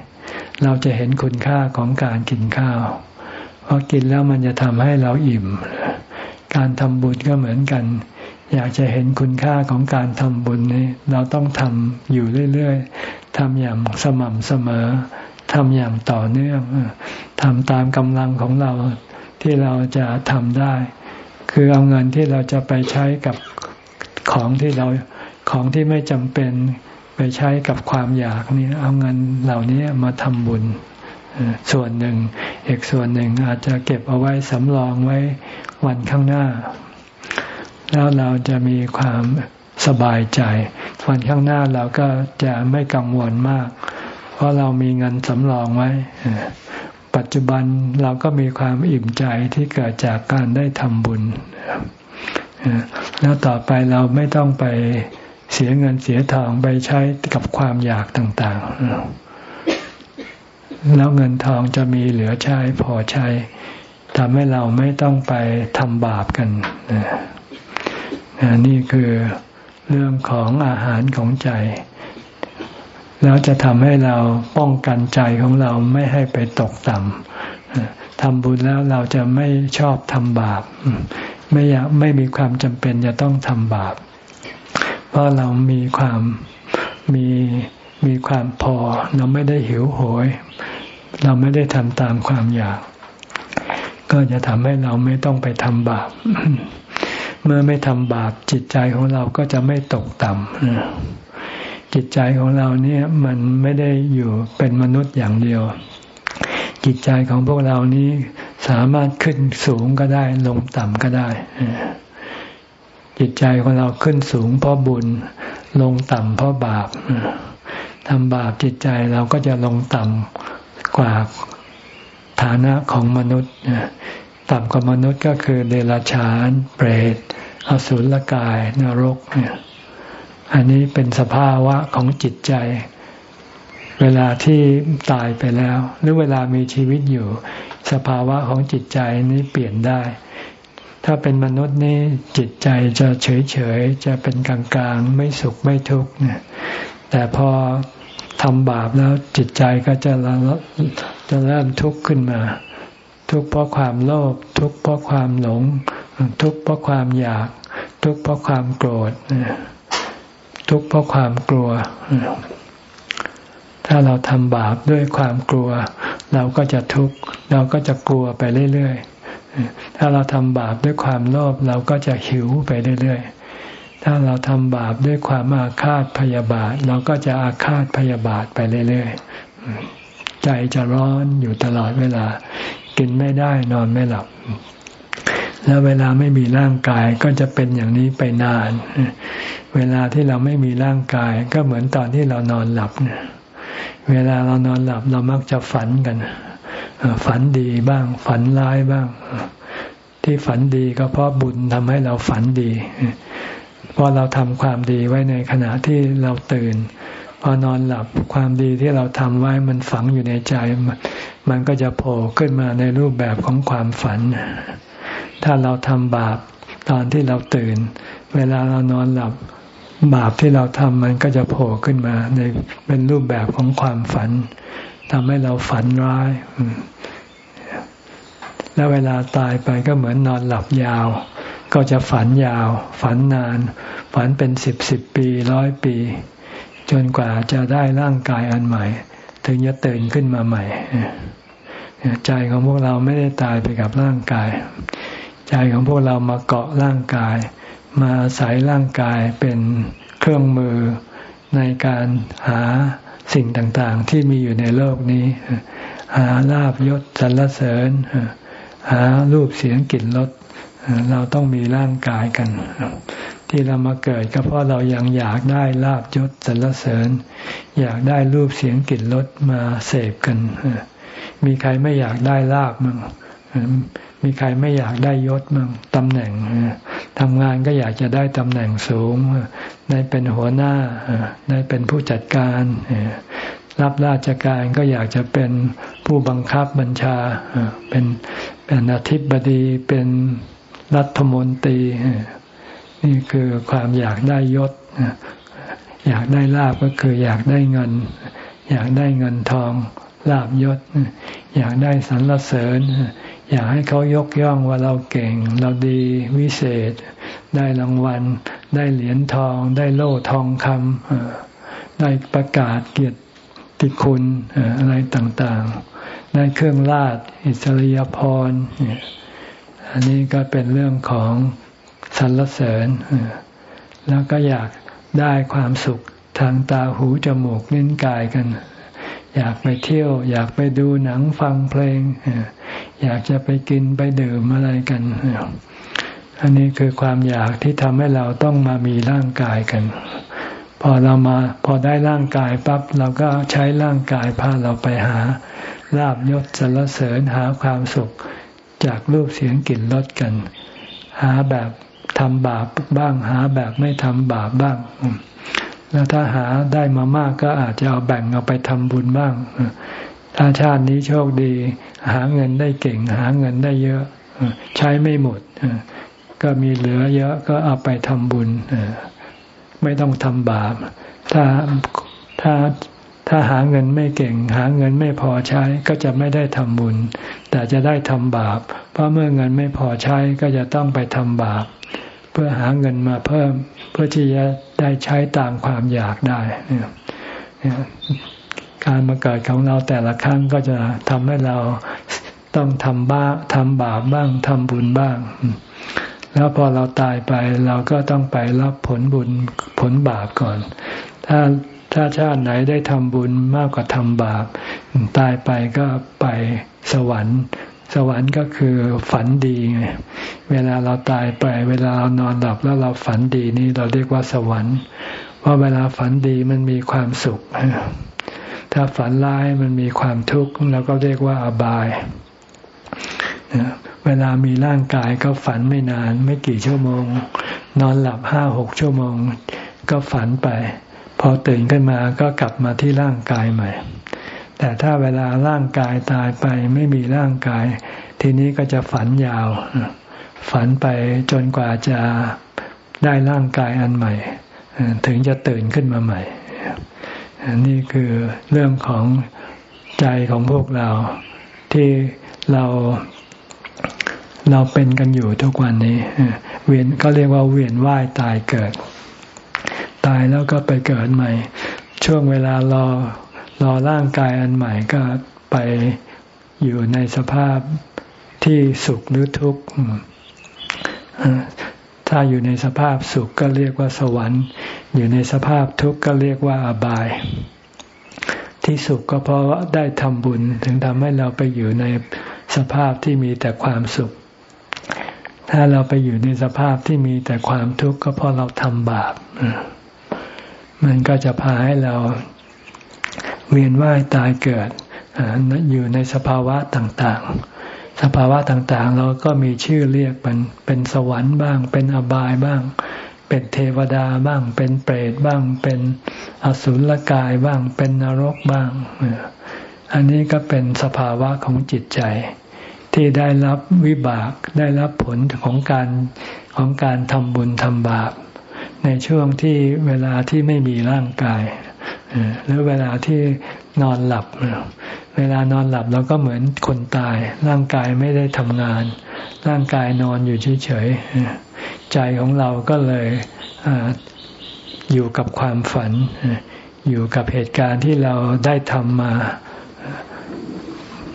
[SPEAKER 1] เราจะเห็นคุณค่าของการกินข้าว เพราะกินแล้วมันจะทำให้เราอิ่ม การทำบุญก็เหมือนกัน อยากจะเห็นคุณค่าของการทำบุญนี้เราต้องทำอยู่เรื่อยๆทำอย่างสม่ำเสมอทำอย่างต่อเนื่องทำตามกำลังของเราที่เราจะทำได้ คือเอาเงินที่เราจะไปใช้กับของที่เราของที่ไม่จำเป็นไปใช้กับความอยากนี่เอาเงินเหล่านี้มาทำบุญส่วนหนึ่งอีกส่วนหนึ่งอาจจะเก็บเอาไว้สำรองไว้วันข้างหน้า แล้วเราจะมีความสบายใจวันข้างหน้าเราก็จะไม่กังวลมาก เพราะเรามีเงินสำรองไว้ ปัจจุบันเราก็มีความอิ่มใจที่เกิดจากการได้ทำบุญ แล้วต่อไปเราไม่ต้องไปเสียเงินเสียทองไปใช้กับความอยากต่างๆ แล้วเงินทองจะมีเหลือใช้พอใช้ทำให้เราไม่ต้องไปทำบาปกันนี่ นี่คือเรื่องของอาหารของใจ แล้วจะทำให้เราป้องกันใจของเราไม่ให้ไปตกต่ำทำบุญแล้วเราจะไม่ชอบทำบาป ไม่อยากไม่มีความจำเป็นจะต้องทำบาป เพราะเรามีความมีมีความพอ เราไม่ได้หิวโหย เราไม่ได้ทำตามความอยาก ก็จะทำให้เราไม่ต้องไปทำบาป เมื่อไม่ทำบาปจิตใจของเราก็จะไม่ตกต่ำจิตใจของเราเนี่ยมันไม่ได้อยู่เป็นมนุษย์อย่างเดียว จิตใจของพวกเรานี้สามารถขึ้นสูงก็ได้ ลงต่ำก็ได้ จิตใจของเราขึ้นสูงเพราะบุญ ลงต่ำเพราะบาปทำบาปจิตใจเราก็จะลงต่ำกว่าฐานะของมนุษย์ ต่ำกว่ามนุษย์ก็คือเดรัจฉาน เปรต อสุรกาย นรกเนี่ยอันนี้เป็นสภาวะของจิตใจ เวลาที่ตายไปแล้ว หรือเวลามีชีวิตอยู่ สภาวะของจิตใจนี้เปลี่ยนได้ ถ้าเป็นมนุษย์นี่จิตใจจะเฉยเฉยจะเป็นกลางกลางไม่สุขไม่ทุกข์เนี่ยแต่พอทำบาปแล้วจิตใจก็จะจะเริ่มทุกข์ขึ้นมา ทุกข์เพราะความโลภทุกข์เพราะความหลง ทุกข์เพราะความอยาก ทุกข์เพราะความโกรธทุกข์เพราะความกลัว ถ้าเราทำบาปด้วยความกลัว เราก็จะทุกข์เราก็จะกลัวไปเรื่อยๆ ถ้าเราทำบาปด้วยความโลภเราก็จะหิวไปเรื่อยๆ ถ้าเราทำบาปด้วยความอาฆาตพยาบาท เราก็จะอาฆาตพยาบาทไปเรื่อยๆ ใจจะร้อนอยู่ตลอดเวลา กินไม่ได้นอนไม่หลับ แล้วเวลาไม่มีร่างกายก็จะเป็นอย่างนี้ไปนาน เวลาที่เราไม่มีร่างกาย ก็เหมือนตอนที่เรานอนหลับเนี่ยเวลาเรานอนหลับเรามักจะฝันกัน ฝันดีบ้าง ฝันร้ายบ้าง ที่ฝันดีก็เพราะบุญทำให้เราฝันดี เพราะเราทำความดีไว้ในขณะที่เราตื่น พอนอนหลับความดีที่เราทำไว้มันฝังอยู่ในใจ มันก็จะโผล่ขึ้นมาในรูปแบบของความฝัน ถ้าเราทำบาปตอนที่เราตื่น เวลาเรานอนหลับบาปที่เราทำมันก็จะโผล่ขึ้นมาในเป็นรูปแบบของความฝันทำให้เราฝันร้าย แล้วเวลาตายไปก็เหมือนนอนหลับยาว ก็จะฝันยาว ฝันนาน ฝันเป็นสิบสิบปีร้อยปี จนกว่าจะได้ร่างกายอันใหม่ ถึงจะตื่นขึ้นมาใหม่ ใจของพวกเราไม่ได้ตายไปกับร่างกาย ใจของพวกเรามาเกาะร่างกาย มาอาศัยร่างกายเป็นเครื่องมือในการหาสิ่งต่างๆ ที่มีอยู่ในโลกนี้ หาลาบยศสรรเสริญ หารูปเสียงกลิ่นรสเราต้องมีร่างกายกัน ที่เรามาเกิดก็เพราะเรายังอยากได้ลาบยศสรรเสริญ อยากได้รูปเสียงกลิ่นรสมาเสพกัน มีใครไม่อยากได้ลาบมั้งมีใครไม่อยากได้ยศมั่งตำแหน่งทำงานก็อยากจะได้ตำแหน่งสูง ได้เป็นหัวหน้า ได้เป็นผู้จัดการ รับราชการก็อยากจะเป็นผู้บังคับบัญชา เป็นเป็นอธิบดี เป็นรัฐมนตรี นี่คือความอยากได้ยศ อยากได้ลาบก็คืออยากได้เงิน อยากได้เงินทองลาบยศ อยากได้สรรเสริญ อยากให้เขายกย่องว่าเราเก่ง เราดีวิเศษ ได้รางวัล ได้เหรียญทอง ได้โล่ทองคำได้ประกาศเกียรติคุณอะไรต่างๆ ได้เครื่องราชอิสริยพรอันนี้ก็เป็นเรื่องของ สรรเสริญ แล้วก็อยากได้ความสุขทางตาหูจมูกนิ้นกายกัน อยากไปเที่ยว อยากไปดูหนังฟังเพลง อยากจะไปกินไปดื่มอะไรกัน อันนี้คือความอยากที่ทำให้เราต้องมามีร่างกายกัน พอเรามาพอได้ร่างกายปั๊บเราก็ใช้ร่างกายพาเราไปหาลาบยศสรรเสริญหาความสุขจากรูปเสียงกลิ่นรสกัน หาแบบ ทำบาปบ้างหาแบบไม่ทำบาปบ้าง แล้วถ้าหาได้มามากก็อาจจะเอาแบ่งเอาไปทำบุญบ้าง ถ้าชาตินี้โชคดี หาเงินได้เก่ง หาเงินได้เยอะใช้ไม่หมด ก็มีเหลือเยอะก็เอาไปทำบุญ ไม่ต้องทำบาป ถ้าถ้า ถ้าหาเงินไม่เก่ง หาเงินไม่พอใช้ก็จะไม่ได้ทำบุญ แต่จะได้ทำบาป เพราะเมื่อเงินไม่พอใช้ก็จะต้องไปทำบาป เพื่อหาเงินมาเพิ่ม เพื่อที่จะได้ใช้ตามความอยากได้การมาเกิดของเราแต่ละครั้งก็จะทำให้เราต้องทำบ้าทำบาปบ้างทำบุญบ้าง แล้วพอเราตายไปเราก็ต้องไปรับผลบุญผลบาปก่อน ถ้า ถ้าชาติไหนได้ทำบุญมากกว่าทำบาป ตายไปก็ไปสวรรค์ สวรรค์ก็คือฝันดีไงเวลาเราตายไป เวลาเรานอนหลับแล้วเราฝันดีนี่เราเรียกว่าสวรรค์ เพราะเวลาฝันดีมันมีความสุข ถ้าฝันร้ายมันมีความทุกข์เราก็เรียกว่าอบายเวลามีร่างกายก็ฝันไม่นาน ไม่กี่ชั่วโมง นอนหลับห้าหกชั่วโมง ก็ฝันไป พอตื่นขึ้นมาก็กลับมาที่ร่างกายใหม่ แต่ถ้าเวลาร่างกายตายไปไม่มีร่างกาย ทีนี้ก็จะฝันยาว ฝันไปจนกว่าจะได้ร่างกายอันใหม่ ถึงจะตื่นขึ้นมาใหม่ นี่คือเรื่องของใจของพวกเรา ที่เราเราเป็นกันอยู่ทุกวันนี้ เวียนก็เรียกว่าเวียนว่ายตายเกิด ตายแล้วก็ไปเกิดใหม่ ช่วงเวลารอรอร่างกายอันใหม่ก็ไปอยู่ในสภาพที่สุขหรือทุกข์ถ้าอยู่ในสภาพสุขก็เรียกว่าสวรรค์ อยู่ในสภาพทุกข์ก็เรียกว่าอบาย ที่สุขก็เพราะว่าได้ทำบุญ ถึงทำให้เราไปอยู่ในสภาพที่มีแต่ความสุข ถ้าเราไปอยู่ในสภาพที่มีแต่ความทุกข์ก็เพราะเราทำบาป มันก็จะพาให้เราเวียนว่ายตายเกิดอยู่ในสภาวะต่างๆ สภาวะต่างๆ เราก็มีชื่อเรียกมันเป็นสวรรค์บ้าง เป็นอบายบ้าง เป็นเทวดาบ้าง เป็นเปรตบ้าง เป็นอสุรกายบ้าง เป็นนรกบ้าง อันนี้ก็เป็นสภาวะของจิตใจ ที่ได้รับวิบากได้รับผลของการของการทำบุญทำบาป ในช่วงที่เวลาที่ไม่มีร่างกายหรือเวลาที่นอนหลับ เวลานอนหลับเราก็เหมือนคนตาย ร่างกายไม่ได้ทำงาน ร่างกายนอนอยู่เฉยๆใจของเราก็เลยอยู่กับความฝัน อยู่กับเหตุการณ์ที่เราได้ทำมา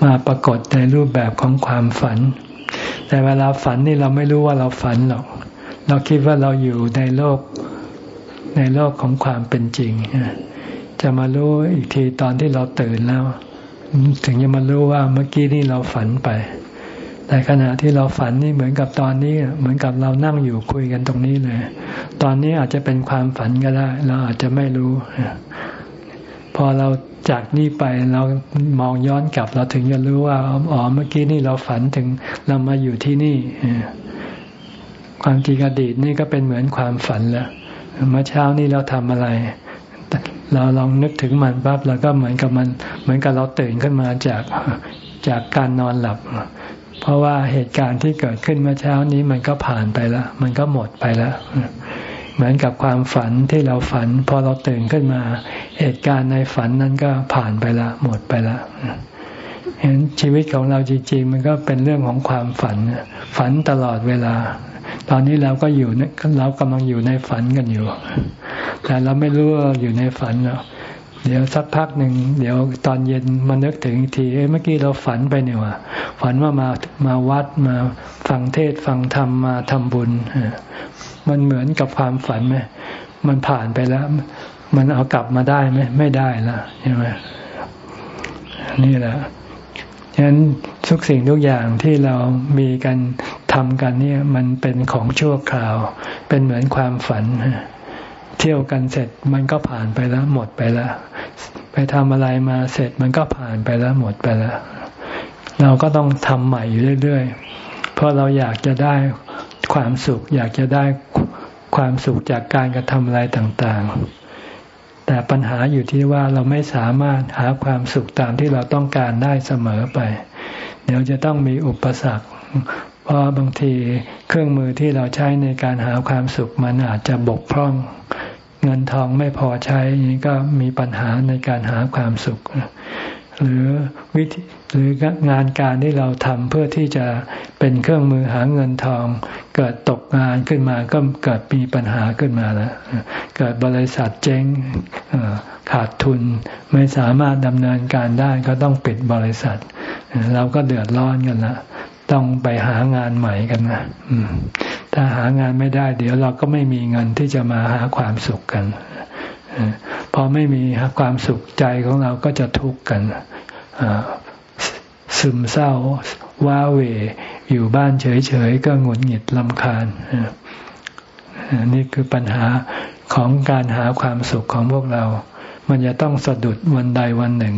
[SPEAKER 1] มาปรากฏในรูปแบบของความฝัน แต่เวลาฝันนี่เราไม่รู้ว่าเราฝันหรอก เราคิดว่าเราอยู่ในโลกในโลกของความเป็นจริง จะมารู้อีกทีตอนที่เราตื่นแล้ว ถึงจะมารู้ว่าเมื่อกี้นี่เราฝันไป แต่ขณะที่เราฝันนี่เหมือนกับตอนนี้ เหมือนกับเรานั่งอยู่คุยกันตรงนี้เลย ตอนนี้อาจจะเป็นความฝันก็ได้ เราอาจจะไม่รู้ พอเราจากนี่ไปเรามองย้อนกลับเราถึงจะรู้ว่าอ๋อเมื่อกี้นี่เราฝันถึงเรามาอยู่ที่นี่ ความจริงอดีตนี่ก็เป็นเหมือนความฝันแล้วเมื่อเช้านี่เราทำอะไร เราลองนึกถึงมันปั๊บเราก็เหมือนกับมัน เหมือนกับเราตื่นขึ้นมาจากจากการนอนหลับ เพราะว่าเหตุการณ์ที่เกิดขึ้นเมื่อเช้านี้มันก็ผ่านไปแล้ว มันก็หมดไปแล้วเหมือนกับความฝันที่เราฝัน พอเราตื่นขึ้นมา เหตุการณ์ในฝันนั้นก็ผ่านไปละหมดไปละเห็นชีวิตของเราจริงๆ มันก็เป็นเรื่องของความฝัน ฝันตลอดเวลา ตอนนี้เราก็อยู่เรากำลังอยู่ในฝันกันอยู่ แต่เราไม่รู้ว่าอยู่ในฝันแล้วเดี๋ยวสักพักหนึ่งเดี๋ยวตอนเย็นมานึกถึงทีเมื่อกี้เราฝันไปเนี่ยว่าฝันว่ามามาวัดมาฟังเทศฟังธรรมมาทำบุญมันเหมือนกับความฝันไหมมันผ่านไปแล้ว มันเอากลับมาได้ไหมไม่ได้ล้วใช่ไหมนี่แหละฉะนั้นทุกสิ่งทุกอย่างที่เรามีกัน ทำกันเนี่ยมันเป็นของชั่วคราว เป็นเหมือนความฝัน เที่ยวกันเสร็จมันก็ผ่านไปแล้วหมดไปแล้ว ไปทำอะไรมาเสร็จมันก็ผ่านไปแล้วหมดไปแล้ว เราก็ต้องทำใหม่อยู่เรื่อยๆ เพราะเราอยากจะได้ความสุข อยากจะได้ความสุขจากการกระทำอะไรต่างๆ แต่ปัญหาอยู่ที่ว่าเราไม่สามารถหาความสุขตามที่เราต้องการได้เสมอไป เดี๋ยวจะต้องมีอุปสรรค เพราะบางทีเครื่องมือที่เราใช้ในการหาความสุขมันอาจจะบกพร่อง เงินทองไม่พอใช้นี้ก็มีปัญหาในการหาความสุข หรือวิธีหรืองานการที่เราทำเพื่อที่จะเป็นเครื่องมือหาเงินทอง เกิดตกงานขึ้นมาก็เกิดมีปัญหาขึ้นมาแล้วเกิดบริษัทเจ๊งขาดทุนไม่สามารถดำเนินการได้ก็ต้องปิดบริษัท เราก็เดือดร้อนกันละ ต้องไปหางานใหม่กันนะถ้าหางานไม่ได้ เดี๋ยวเราก็ไม่มีเงินที่จะมาหาความสุขกันพอไม่มีความสุขใจของเราก็จะทุกข์กันซึมเศร้าว้าเหวอยู่บ้านเฉยๆก็หงุดหงิดลำคาญนี่คือปัญหาของการหาความสุขของพวกเรา มันจะต้องสะดุดวันใดวันหนึ่ง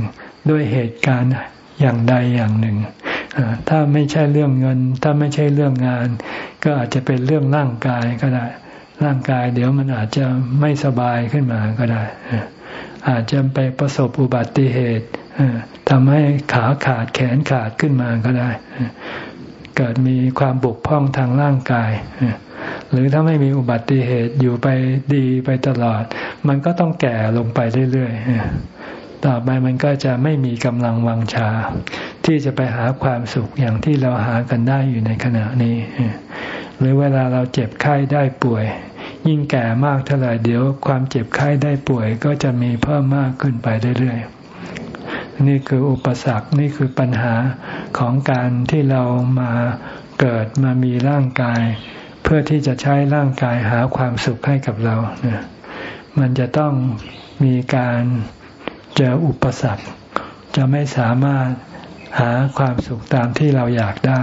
[SPEAKER 1] ด้วยเหตุการณ์อย่างใดอย่างหนึ่ง ถ้าไม่ใช่เรื่องเงิน ถ้าไม่ใช่เรื่องงาน ก็อาจจะเป็นเรื่องร่างกายก็ได้ ร่างกายเดี๋ยวมันอาจจะไม่สบายขึ้นมาก็ได้ อาจจะไปประสบอุบัติเหตุทำให้ขาขาดแขนขาดขึ้นมาก็ได้ เกิดมีความบกพร่องทางร่างกาย หรือถ้าไม่มีอุบัติเหตุอยู่ไปดีไปตลอด มันก็ต้องแก่ลงไปเรื่อยๆต่อไปมันก็จะไม่มีกำลังวังชา ที่จะไปหาความสุขอย่างที่เราหากันได้อยู่ในขณะนี้ หรือเวลาเราเจ็บไข้ได้ป่วย ยิ่งแก่มากเท่าไหร่เดี๋ยวความเจ็บไข้ได้ป่วย ก็จะมีเพิ่มมากขึ้นไปเรื่อยๆนี่คืออุปสรรคนี่คือปัญหาของการที่เรามาเกิดมามีร่างกาย เพื่อที่จะใช้ร่างกายหาความสุขให้กับเราเนี่ยมันจะต้องมีการเจออุปสรรค จะไม่สามารถ หาความสุขตามที่เราอยากได้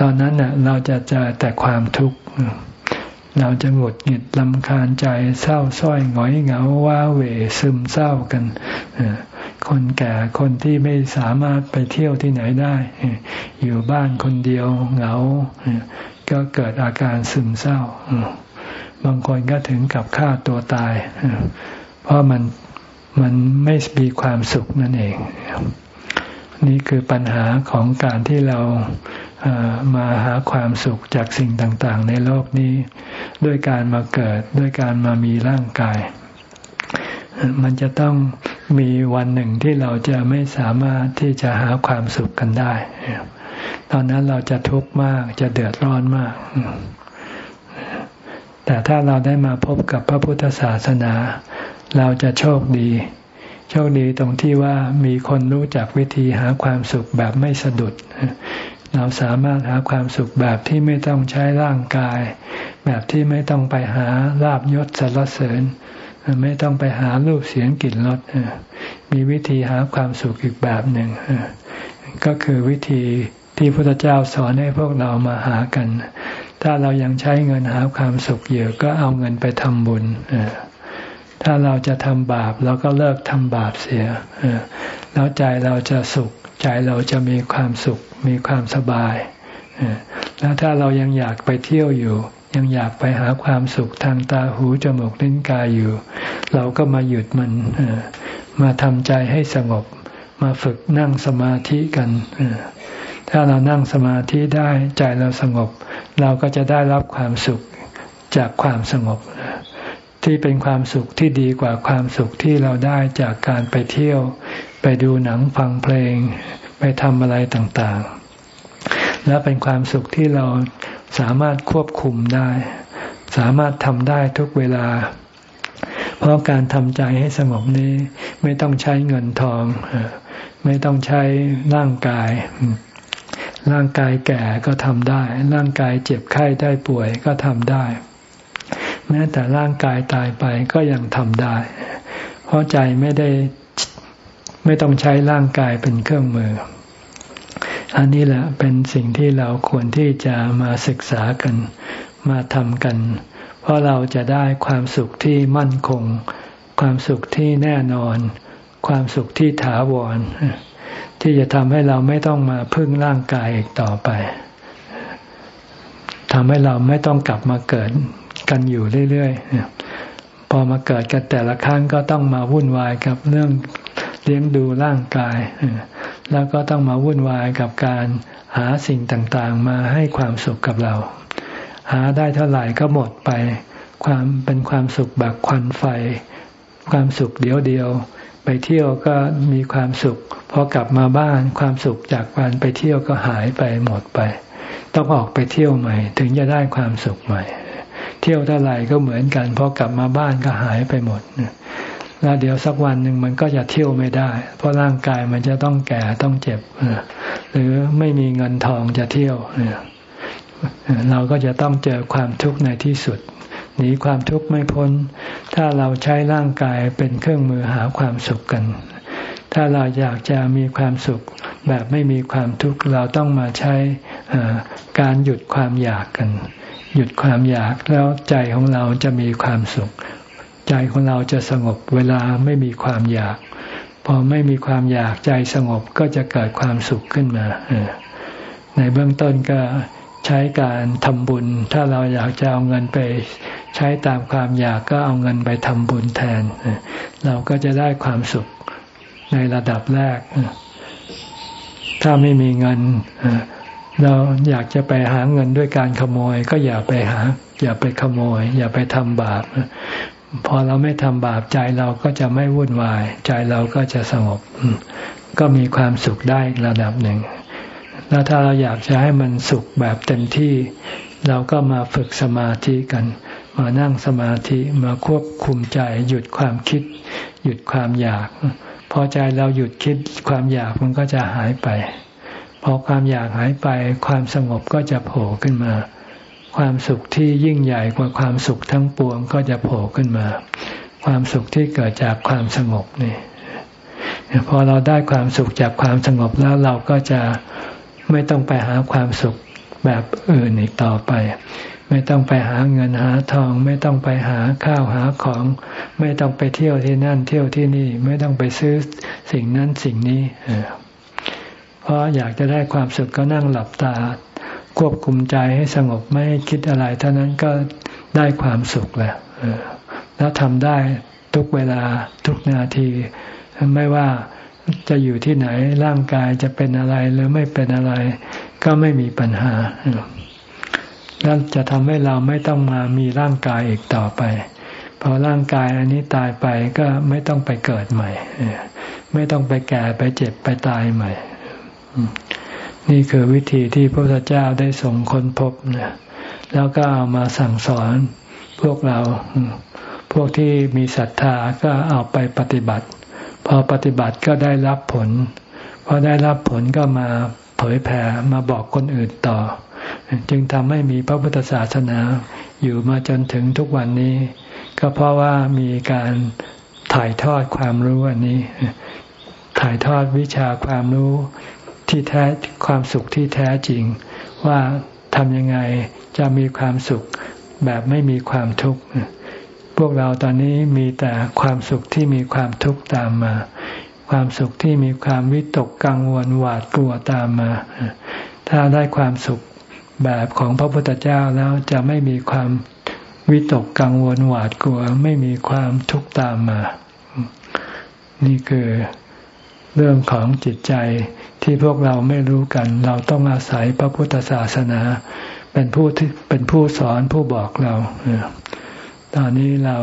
[SPEAKER 1] ตอนนั้นเน่ะเราจะเจอแต่ความทุกข์เราจะหงุดหงิดลำคาญใจเศร้าส้อยหงอยเหงาว้าเหวซึมเศร้ากัน คนแก่คนที่ไม่สามารถไปเที่ยวที่ไหนได้ อยู่บ้านคนเดียวเหงา ก็เกิดอาการซึมเศร้า บางคนก็ถึงกับฆ่าตัวตาย เพราะมันมันไม่มีความสุขนั่นเอง นี่คือปัญหาของการที่เรามาหาความสุขจากสิ่งต่างๆ ในโลกนี้ ด้วยการมาเกิดด้วยการมามีร่างกาย มันจะต้องมีวันหนึ่งที่เราจะไม่สามารถที่จะหาความสุขกันได้ ตอนนั้นเราจะทุกข์มากจะเดือดร้อนมาก แต่ถ้าเราได้มาพบกับพระพุทธศาสนา เราจะโชคดี โชคดีตรงที่ว่ามีคนรู้จักวิธีหาความสุขแบบไม่สะดุด เราสามารถหาความสุขแบบที่ไม่ต้องใช้ร่างกาย แบบที่ไม่ต้องไปหาลาบยศสรรเสริญ ไม่ต้องไปหารูปเสียงกลิ่นรสมีวิธีหาความสุขอีกแบบหนึ่งก็คือวิธีที่พระพุทธเจ้าสอนให้พวกเรามาหากัน ถ้าเรายังใช้เงินหาความสุขอยู่ก็เอาเงินไปทำบุญ ถ้าเราจะทำบาปเราก็เลิกทำบาปเสียแล้วใจเราจะสุข ใจเราจะมีความสุข มีความสบาย แล้วถ้าเรายังอยากไปเที่ยวอยู่ ยังอยากไปหาความสุขทางตาหูจมูกลิ้นกายอยู่ เราก็มาหยุดมันมาทำใจให้สงบ มาฝึกนั่งสมาธิกันถ้าเรานั่งสมาธิได้ใจเราสงบ เราก็จะได้รับความสุขจากความสงบ ที่เป็นความสุขที่ดีกว่าความสุขที่เราได้จากการไปเที่ยว ไปดูหนังฟังเพลง ไปทำอะไรต่างๆ และเป็นความสุขที่เราสามารถควบคุมได้ สามารถทำได้ทุกเวลา เพราะการทำใจให้สงบนี้ไม่ต้องใช้เงินทอง ไม่ต้องใช้ร่างกาย ร่างกายแก่ก็ทำได้ ร่างกายเจ็บไข้ได้ป่วยก็ทำได้ แม้แต่ร่างกายตายไปก็ยังทำได้ เพราะใจไม่ได้ไม่ต้องใช้ร่างกายเป็นเครื่องมือ อันนี้แหละเป็นสิ่งที่เราควรที่จะมาศึกษากันมาทำกัน เพราะเราจะได้ความสุขที่มั่นคง ความสุขที่แน่นอน ความสุขที่ถาวร ที่จะทำให้เราไม่ต้องมาพึ่งร่างกายอีกต่อไปทำให้เราไม่ต้องกลับมาเกิด กันอยู่เรื่อยๆ พอมาเกิดกันแต่ละครั้งก็ต้องมาวุ่นวายกับเรื่องเลี้ยงดูร่างกาย แล้วก็ต้องมาวุ่นวายกับการหาสิ่งต่างๆ มาให้ความสุขกับเรา หาได้เท่าไหร่ก็หมดไป ความเป็นความสุขแบบควันไฟ ความสุขเดียวเดียว ไปเที่ยวก็มีความสุข พอกลับมาบ้านความสุขจากการไปเที่ยวก็หายไปหมดไป ต้องออกไปเที่ยวใหม่ ถึงจะได้ความสุขใหม่ เที่ยวเท่าไหร่ก็เหมือนกันพอกลับมาบ้านก็หายไปหมดแล้วเดี๋ยวสักวันหนึ่งมันก็จะเที่ยวไม่ได้ เพราะร่างกายมันจะต้องแก่ต้องเจ็บหรือไม่มีเงินทองจะเที่ยวเราก็จะต้องเจอความทุกข์ในที่สุดหนีความทุกข์ไม่พ้น ถ้าเราใช้ร่างกายเป็นเครื่องมือหาความสุขกัน ถ้าเราอยากจะมีความสุข แบบไม่มีความทุกข์เราต้องมาใช้การหยุดความอยากกัน หยุดความอยากแล้วใจของเราจะมีความสุข ใจของเราจะสงบเวลาไม่มีความอยาก พอไม่มีความอยากใจสงบก็จะเกิดความสุขขึ้นมาในเบื้องต้นก็ใช้การทำบุญ ถ้าเราอยากจะเอาเงินไป ใช้ตามความอยากก็เอาเงินไปทำบุญแทน เราก็จะได้ความสุขในระดับแรก ถ้าไม่มีเงิน เราอยากจะไปหาเงินด้วยการขโมย ก็อย่าไปหา อย่าไปขโมย อย่าไปทำบาป พอเราไม่ทำบาปใจเราก็จะไม่วุ่นวาย ใจเราก็จะสงบ ก็มีความสุขได้ระดับหนึ่ง แล้วถ้าเราอยากจะให้มันสุขแบบเต็มที่ เราก็มาฝึกสมาธิกัน มานั่งสมาธิมาควบคุมใจหยุดความคิด หยุดความอยาก พอใจเราหยุดคิดความอยากมันก็จะหายไป พอความอยากหายไปความสงบก็จะโผล่ขึ้นมา ความสุขที่ยิ่งใหญ่กว่าความสุขทั้งปวงก็จะโผล่ขึ้นมา ความสุขที่เกิดจากความสงบนี่พอเราได้ความสุขจากความสงบแล้วเราก็จะไม่ต้องไปหาความสุขแบบอื่นอีกต่อไป ไม่ต้องไปหาเงินหาทอง ไม่ต้องไปหาข้าวหาของ ไม่ต้องไปเที่ยวที่นั่นเที่ยวที่นี่ ไม่ต้องไปซื้อสิ่งนั้นสิ่งนี้เพ ราะอยากจะได้ความสุขก็นั่งหลับตา ควบคุมใจให้สงบไม่ให้คิดอะไร เท่านั้นก็ได้ความสุขแล้วแล้วทำได้ทุกเวลาทุกนาที ไม่ว่าจะอยู่ที่ไหนร่างกายจะเป็นอะไรหรือไม่เป็นอะไร ก็ไม่มีปัญหานั่นจะทำให้เราไม่ต้องมามีร่างกายอีกต่อไปพอร่างกายอันนี้ตายไปก็ไม่ต้องไปเกิดใหม่ ไม่ต้องไปแก่ไปเจ็บไปตายใหม่ นี่คือวิธีที่พระพุทธเจ้าได้ส่งคนพบนะแล้วก็เอามาสั่งสอนพวกเรา พวกที่มีศรัทธาก็เอาไปปฏิบัติ พอปฏิบัติก็ได้รับผล พอได้รับผลก็มาเผยแผ่มาบอกคนอื่นต่อ จึงทำให้มีพระพุทธศาสนาอยู่มาจนถึงทุกวันนี้ ก็เพราะว่ามีการถ่ายทอดความรู้อันนี้ ถ่ายทอดวิชาความรู้ ที่แท้ความสุขที่แท้จริง ว่าทำยังไงจะมีความสุขแบบไม่มีความทุกข์พวกเราตอนนี้มีแต่ความสุขที่มีความทุกข์ตามมา ความสุขที่มีความวิตกกังวลหวาดกลัวตามมา ถ้าได้ความสุขแบบของพระพุทธเจ้าแล้วจะไม่มีความวิตกกังวลหวาดกลัวไม่มีความทุกข์ตามมา นี่คือเรื่องของจิตใจ ที่พวกเราไม่รู้กัน เราต้องอาศัยพระพุทธศาสนา เป็นผู้ที่เป็นผู้สอนผู้บอกเรา ตอนนี้เรา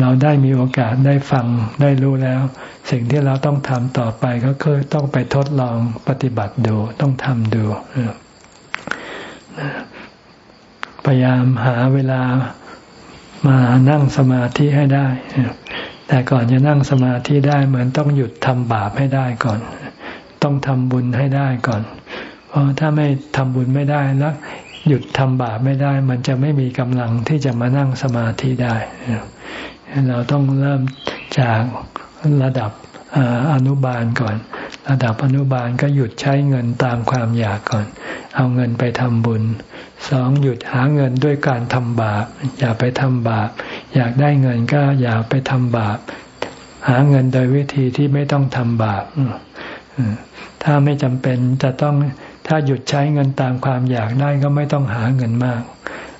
[SPEAKER 1] เราได้มีโอกาสได้ฟังได้รู้แล้ว สิ่งที่เราต้องทำต่อไปก็คือต้องไปทดลองปฏิบัติดูต้องทำดูพยายามหาเวลามานั่งสมาธิให้ได้แต่ก่อนจะนั่งสมาธิได้เหมือนต้องหยุดทำบาปให้ได้ก่อน ต้องทำบุญให้ได้ก่อน เพราะถ้าไม่ทำบุญไม่ได้แล้วหยุดทำบาปไม่ได้ มันจะไม่มีกำลังที่จะมานั่งสมาธิได้ เราต้องเริ่มจากระดับอนุบาลก่อน ระดับอนุบาลก็หยุดใช้เงินตามความอยากก่อน เอาเงินไปทำบุญ สองหยุดหาเงินด้วยการทำบาป อย่าไปทำบาป อยากได้เงินก็อย่าไปทำบาป หาเงินโดยวิธีที่ไม่ต้องทำบาป ถ้าไม่จำเป็นจะต้องถ้าหยุดใช้เงินตามความอยากได้ก็ไม่ต้องหาเงินมาก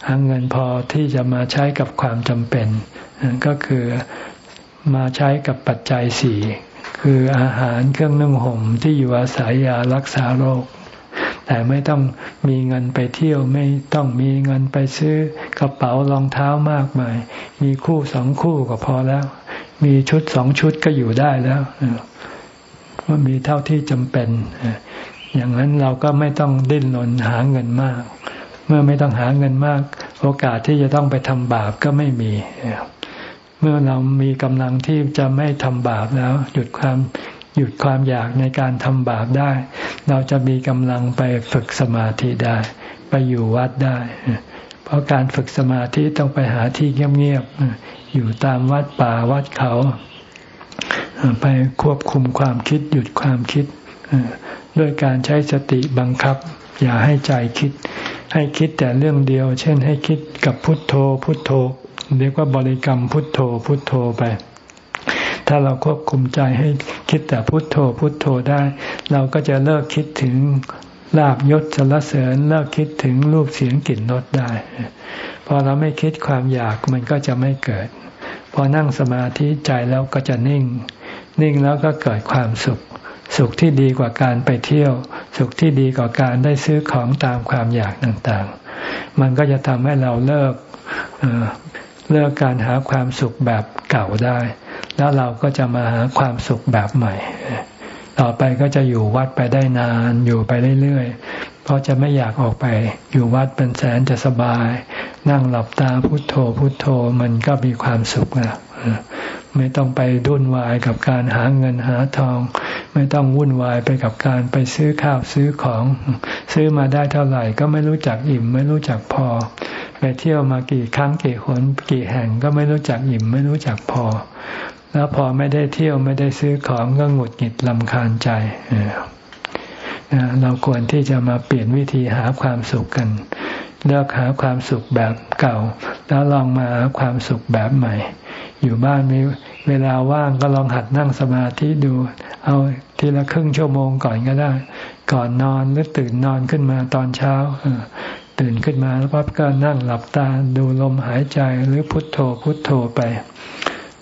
[SPEAKER 1] หาเงินพอที่จะมาใช้กับความจำเป็น ก็คือมาใช้กับปัจจัยสี่คืออาหารเครื่องนึ่งห่มที่อยู่อาศัยยารักษาโรค แต่ไม่ต้องมีเงินไปเที่ยวไม่ต้องมีเงินไปซื้อกระเป๋ารองเท้ามากมาย มีคู่สองคู่ก็พอแล้ว มีชุดสองชุดก็อยู่ได้แล้ว ว่ามีเท่าที่จำเป็น อย่างนั้นเราก็ไม่ต้องดิ้นรนหาเงินมาก เมื่อไม่ต้องหาเงินมาก โอกาสที่จะต้องไปทำบาปก็ไม่มี เมื่อเรามีกำลังที่จะไม่ทำบาปแล้ว หยุดความหยุดความอยากในการทำบาปได้ เราจะมีกำลังไปฝึกสมาธิได้ ไปอยู่วัดได้ เพราะการฝึกสมาธิต้องไปหาที่เงียบๆอยู่ตามวัดป่าวัดเขา ไปควบคุมความคิดหยุดความคิดด้วยการใช้สติบังคับ อย่าให้ใจคิด ให้คิดแต่เรื่องเดียว เช่นให้คิดกับพุทโธ พุทโธ เรียกว่าบริกรรมพุทโธ พุทโธไป ถ้าเราควบคุมใจให้คิดแต่พุทโธ พุทโธได้ เราก็จะเลิกคิดถึงลาบยศสรรเสริญเลิกคิดถึงรูปเสียงกลิ่นรสได้ พอเราไม่คิดความอยากมันก็จะไม่เกิด พอนั่งสมาธิใจแล้วก็จะนิ่ง นิ่งแล้วก็เกิดความสุข สุขที่ดีกว่าการไปเที่ยว สุขที่ดีกว่าการได้ซื้อของตามความอยากต่างๆ มันก็จะทำให้เราเลิกเลิกการหาความสุขแบบเก่าได้ แล้วเราก็จะมาหาความสุขแบบใหม่ ต่อไปก็จะอยู่วัดไปได้นานอยู่ไปเรื่อยๆ เพราะจะไม่อยากออกไป อยู่วัดเป็นแสนจะสบาย นั่งหลับตาพุโทโธพุโทโธมันก็มีความสุขนะไม่ต้องไปดุ่นวายกับการหาเงินหาทอง ไม่ต้องวุ่นวายไปกับการไปซื้อข้าวซื้อของ ซื้อมาได้เท่าไหร่ก็ไม่รู้จักอิ่ม ไม่รู้จักพอ ไปเที่ยวมากี่ครั้งกี่หนกี่แห่งก็ไม่รู้จักอิ่ม ไม่รู้จักพอ แล้วพอไม่ได้เที่ยวไม่ได้ซื้อของก็หงุดหงิดลำคาญใจ เราควรที่จะมาเปลี่ยนวิธีหาความสุขกัน เลิกหาความสุขแบบเก่า แล้วลองมาหาความสุขแบบใหม่ อยู่บ้านมีเวลาว่างก็ลองหัดนั่งสมาธิดู เอาทีละครึ่งชั่วโมงก่อนก็ได้ ก่อนนอนหรือตื่นนอนขึ้นมาตอนเช้าตื่นขึ้นมาแล้วปั๊บก็นั่งหลับตาดูลมหายใจหรือพุทโธพุทโธไป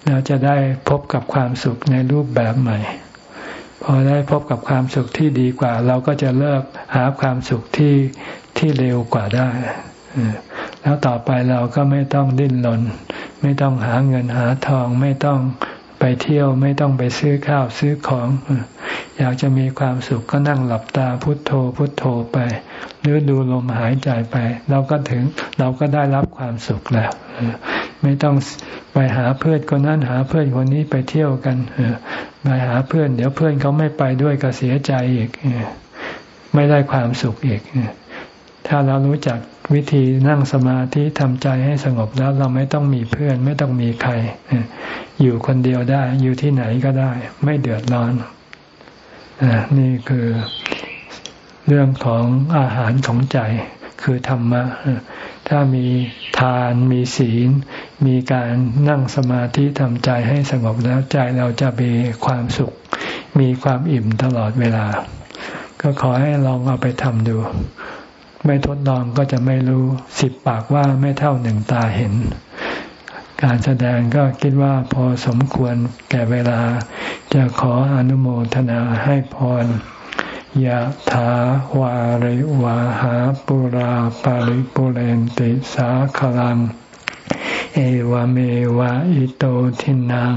[SPEAKER 1] เราจะได้พบกับความสุขในรูปแบบใหม่ พอได้พบกับความสุขที่ดีกว่า เราก็จะเลิกหาความสุขที่ที่เร็วกว่าได้ แล้วต่อไปเราก็ไม่ต้องดิ้นรนไม่ต้องหาเงินหาทองไม่ต้อง ไปเที่ยวไม่ต้องไปซื้อข้าวซื้อของ อยากจะมีความสุขก็นั่งหลับตาพุทโธพุทโธไป หรือดูลมหายใจไป เราก็ถึงเราก็ได้รับความสุขแล้ว ไม่ต้องไปหาเพื่อนคนนั้นหาเพื่อนคนนี้ไปเที่ยวกันไปหาเพื่อน เดี๋ยวเพื่อนเขาไม่ไปด้วยก็เสียใจอีกไม่ได้ความสุขอีก ถ้าเรารู้จักวิธีนั่งสมาธิทำใจให้สงบแล้วเราไม่ต้องมีเพื่อน ไม่ต้องมีใคร อยู่คนเดียวได้ อยู่ที่ไหนก็ได้ ไม่เดือดร้อนนี่คือเรื่องของอาหารของใจคือธรรมะ ถ้ามีทานมีศีล มีการนั่งสมาธิทำใจให้สงบแล้วใจเราจะมีความสุข มีความอิ่มตลอดเวลา ก็ขอให้ลองเอาไปทำดู ไม่ทดลองก็จะไม่รู้สิบปากว่าไม่เท่าหนึ่งตาเห็น การแสดงก็คิดว่าพอสมควรแก่เวลา จะขออนุโมทนาให้พรยะถาวาริวาหาปุราปาริปุเรนติสาขลัง เอวเมวะอิโตทินัง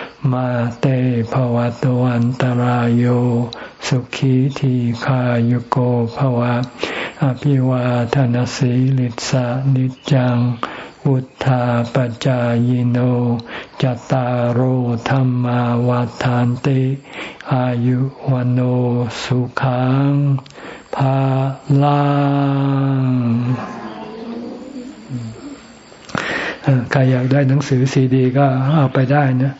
[SPEAKER 1] มาเตภวัตวันตารโยสุขีทีขายุโกภวะ อภิวาทนสีลิสานิจังวุธาปจายโนจตารโหธรรมาวาทานติ อายุวันโอสุขังภาลัง ใครอยากได้หนังสือซีดี ก็เอาไปได้นะ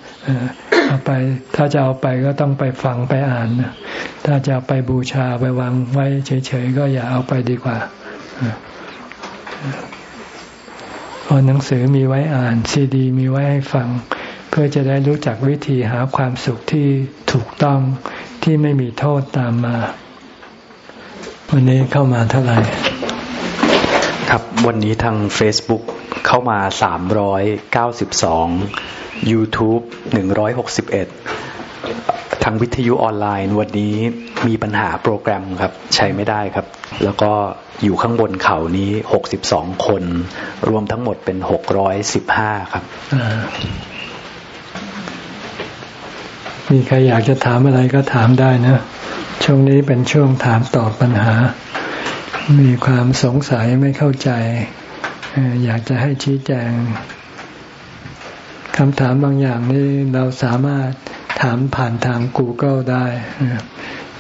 [SPEAKER 1] เอาไปถ้าจะเอาไปก็ต้องไปฟังไปอ่านนะถ้าจะไปบูชาไปวางไว้เฉยๆก็อย่าเอาไปดีกว่าเพราะหนังสือมีไว้อ่านซีดี มีไว้ให้ฟัง เพื่อจะได้รู้จักวิธีหาความสุขที่ถูกต้องที่ไม่มีโทษตามมา วันนี้เข้ามาเท่าไหร่
[SPEAKER 2] ครับวันนี้ทาง Facebook เข้ามา 392 YouTube 161 ทางวิทยุออนไลน์วันนี้มีปัญหาโปรแกรมครับ ใช้ไม่ได้ครับ แล้วก็อยู่ข้างบนเขานี้ 62 คน รวมทั้งหมดเป็น 615 ครับ
[SPEAKER 1] มีใครอยากจะถามอะไรก็ถามได้นะ ช่วงนี้เป็นช่วงถามตอบปัญหา มีความสงสัยไม่เข้าใจ อยากจะให้ชี้แจงคำถามบางอย่างนี่เราสามารถถามผ่านทาง Google ได้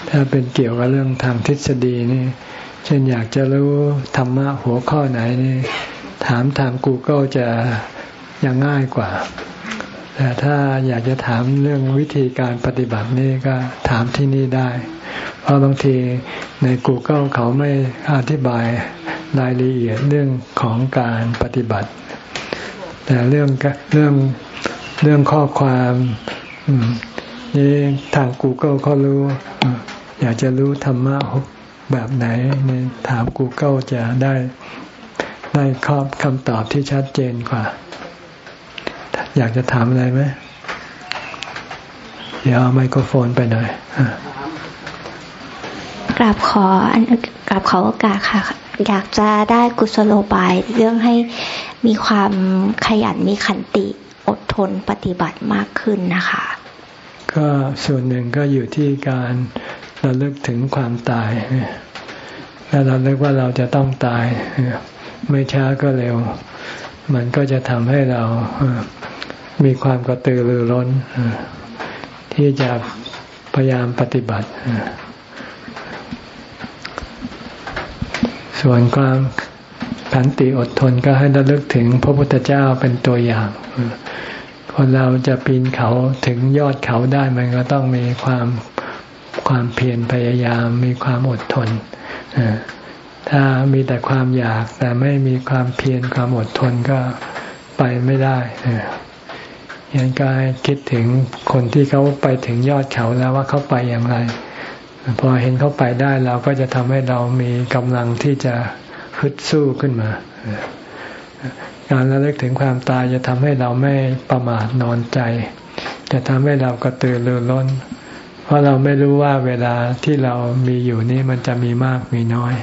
[SPEAKER 1] ถ้าเป็นเกี่ยวกับเรื่องทางทฤษฎีนี่ เช่นอยากจะรู้ธรรมะหัวข้อไหนนี่ ถามทาง Google จะยังง่ายกว่า แต่ถ้าอยากจะถามเรื่องวิธีการปฏิบัตินี่ก็ถามที่นี่ได้ เพราะบางทีใน Google เขาไม่อธิบาย รายละเอียดเรื่องของการปฏิบัติ แต่เรื่องเรื่องเรื่องข้อความนี่ทาง Google เขารู้ อยากจะรู้ธรรมะแบบไหนนี่ถาม Google จะได้ได้ครอบคำตอบที่ชัดเจนกว่า อยากจะถามอะไรไหมเดี๋ยวเอาไมโครโฟนไปหน่อย
[SPEAKER 3] กราบขอกราบขอโอกาสค่ะ อยากจะได้กุศโลบาย เรื่องให้มีความขยันมีขันติอดทนปฏิบัติมากขึ้นนะคะ
[SPEAKER 1] ก็ส่วนหนึ่งก็อยู่ที่การระลึกถึงความตายถ้าเราเลิกว่าเราจะต้องตาย ไม่ช้าก็เร็ว มันก็จะทำให้เรามีความกระตือรือร้นที่จะพยายามปฏิบัติ ส่วนความขันติอดทนก็ให้ระลึกถึงพระพุทธเจ้าเป็นตัวอย่าง คนเราจะปีนเขาถึงยอดเขาได้มันก็ต้องมีความความเพียรพยายามมีความอดทน ถ้ามีแต่ความอยากแต่ไม่มีความเพียรความอดทนก็ไปไม่ได้ยังกายคิดถึงคนที่เขาไปถึงยอดเขาแล้วว่าเขาไปอย่างไร พอเห็นเขาไปได้เราก็จะทำให้เรามีกำลังที่จะฮึดสู้ขึ้นมา การระลึกถึงความตายจะทำให้เราไม่ประมาทนอนใจ จะทำให้เรากระตือรือร้น เพราะเราไม่รู้ว่าเวลาที่เรามีอยู่นี้มันจะมีมากมีน้อย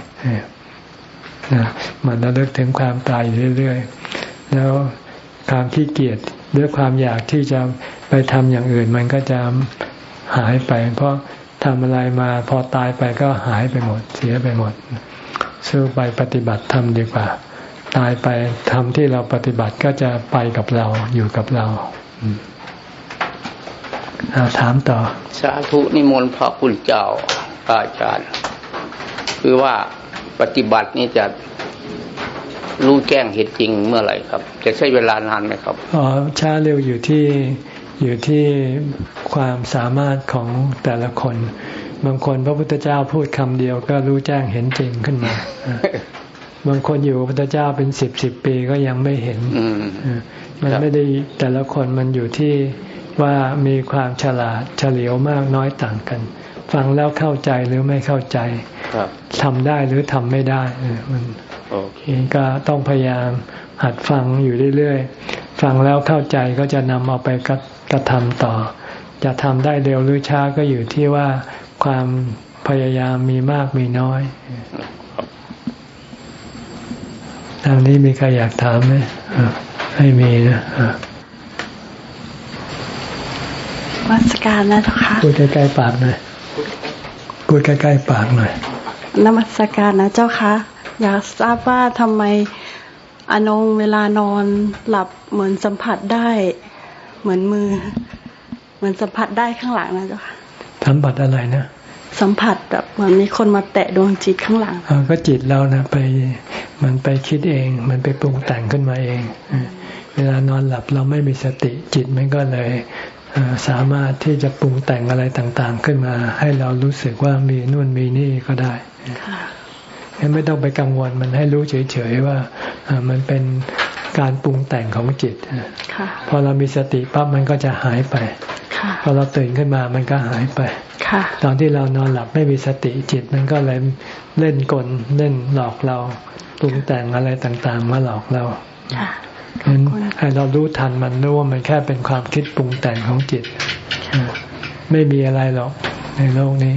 [SPEAKER 1] นะมันระลึกถึงความตายเรื่อยๆ แล้วความขี้เกียจด้วยความอยากที่จะไปทำอย่างอื่น มันก็จะหายไป เพราะ ทำอะไรมาพอตายไปก็หายไปหมด เสียไปหมด สู้ไปปฏิบัติธรรมดีกว่า ตายไปทำที่เราปฏิบัติก็จะไปกับเราอยู่กับเราถามต่อ
[SPEAKER 4] สาธุนิมนต์พระคุณเจ้าอาจารย์ คือว่าปฏิบัตินี่จะรู้แจ้งเหตุจริงเมื่อไหร่ครับ จะใช้เวลานานไหมครับ
[SPEAKER 1] อ๋อช้าเร็วอยู่ที่ อยู่ที่ความสามารถของแต่ละคน บางคนพระพุทธเจ้าพูดคำเดียวก็รู้แจ้งเห็นจริงขึ้นมาบางคนอยู่พระพุทธเจ้าเป็นสิบสิบปีก็ยังไม่เห็นมันไม่ได้แต่ละคนมันอยู่ที่ว่ามีความฉลาดเฉลียวมากน้อยต่างกัน ฟังแล้วเข้าใจหรือไม่เข้าใจทำได้หรือทำไม่ได้มันก็ต้องพยายามหัดฟังอยู่เรื่อยๆ ฟังแล้วเข้าใจก็จะนำเอาไปกระทำต่อ จะทำได้เร็วหรือช้าก็อยู่ที่ว่าความพยายามมีมากมีน้อยทางนี้มีใครอยากถามไหมให้มีนะ
[SPEAKER 5] วัสการนะเจ้าค่ะ
[SPEAKER 1] พูดใกล้ๆปากหน่อยพูดใกล้ๆปากหน่อย
[SPEAKER 5] นมัสการนะเจ้าค่ะอยากทราบว่าทำไม อนงเวลานอนหลับเหมือนสัมผัสได้ เหมือนมือ เหมือนสัมผัสได้ข้างหลังนะเจ้าค่ะ
[SPEAKER 1] สัมผัสอะไรนะ
[SPEAKER 5] สัมผัสแบบเหมือนมีคนมาแตะดวงจิตข้างหลัง
[SPEAKER 1] อก็จิตเรานะไปมันไปคิดเอง มันไปปรุงแต่งขึ้นมาเอง เวลานอนหลับเราไม่มีสติจิตมันก็เลยสามารถที่จะปรุงแต่งอะไรต่างๆ ขึ้นมา ให้เรารู้สึกว่ามีนู่นมีนี่ก็ได้ ไม่ต้องไปกังวลมันให้รู้เฉยๆว่ามันเป็นการปรุงแต่งของจิตพอเรามีสติปั๊บมันก็จะหายไปพอเราตื่นขึ้นมามันก็หายไปตอนที่เรานอนหลับไม่มีสติจิต มันก็เลยเล่นกลเล่นหลอกเราปรุงแต่งอะไรต่างๆ มาหลอกเราฉะนั้นให้เรารู้ทันมันรู้ว่ามันแค่เป็นความคิดปรุงแต่งของจิต ไม่มีอะไรหรอกในโลกนี้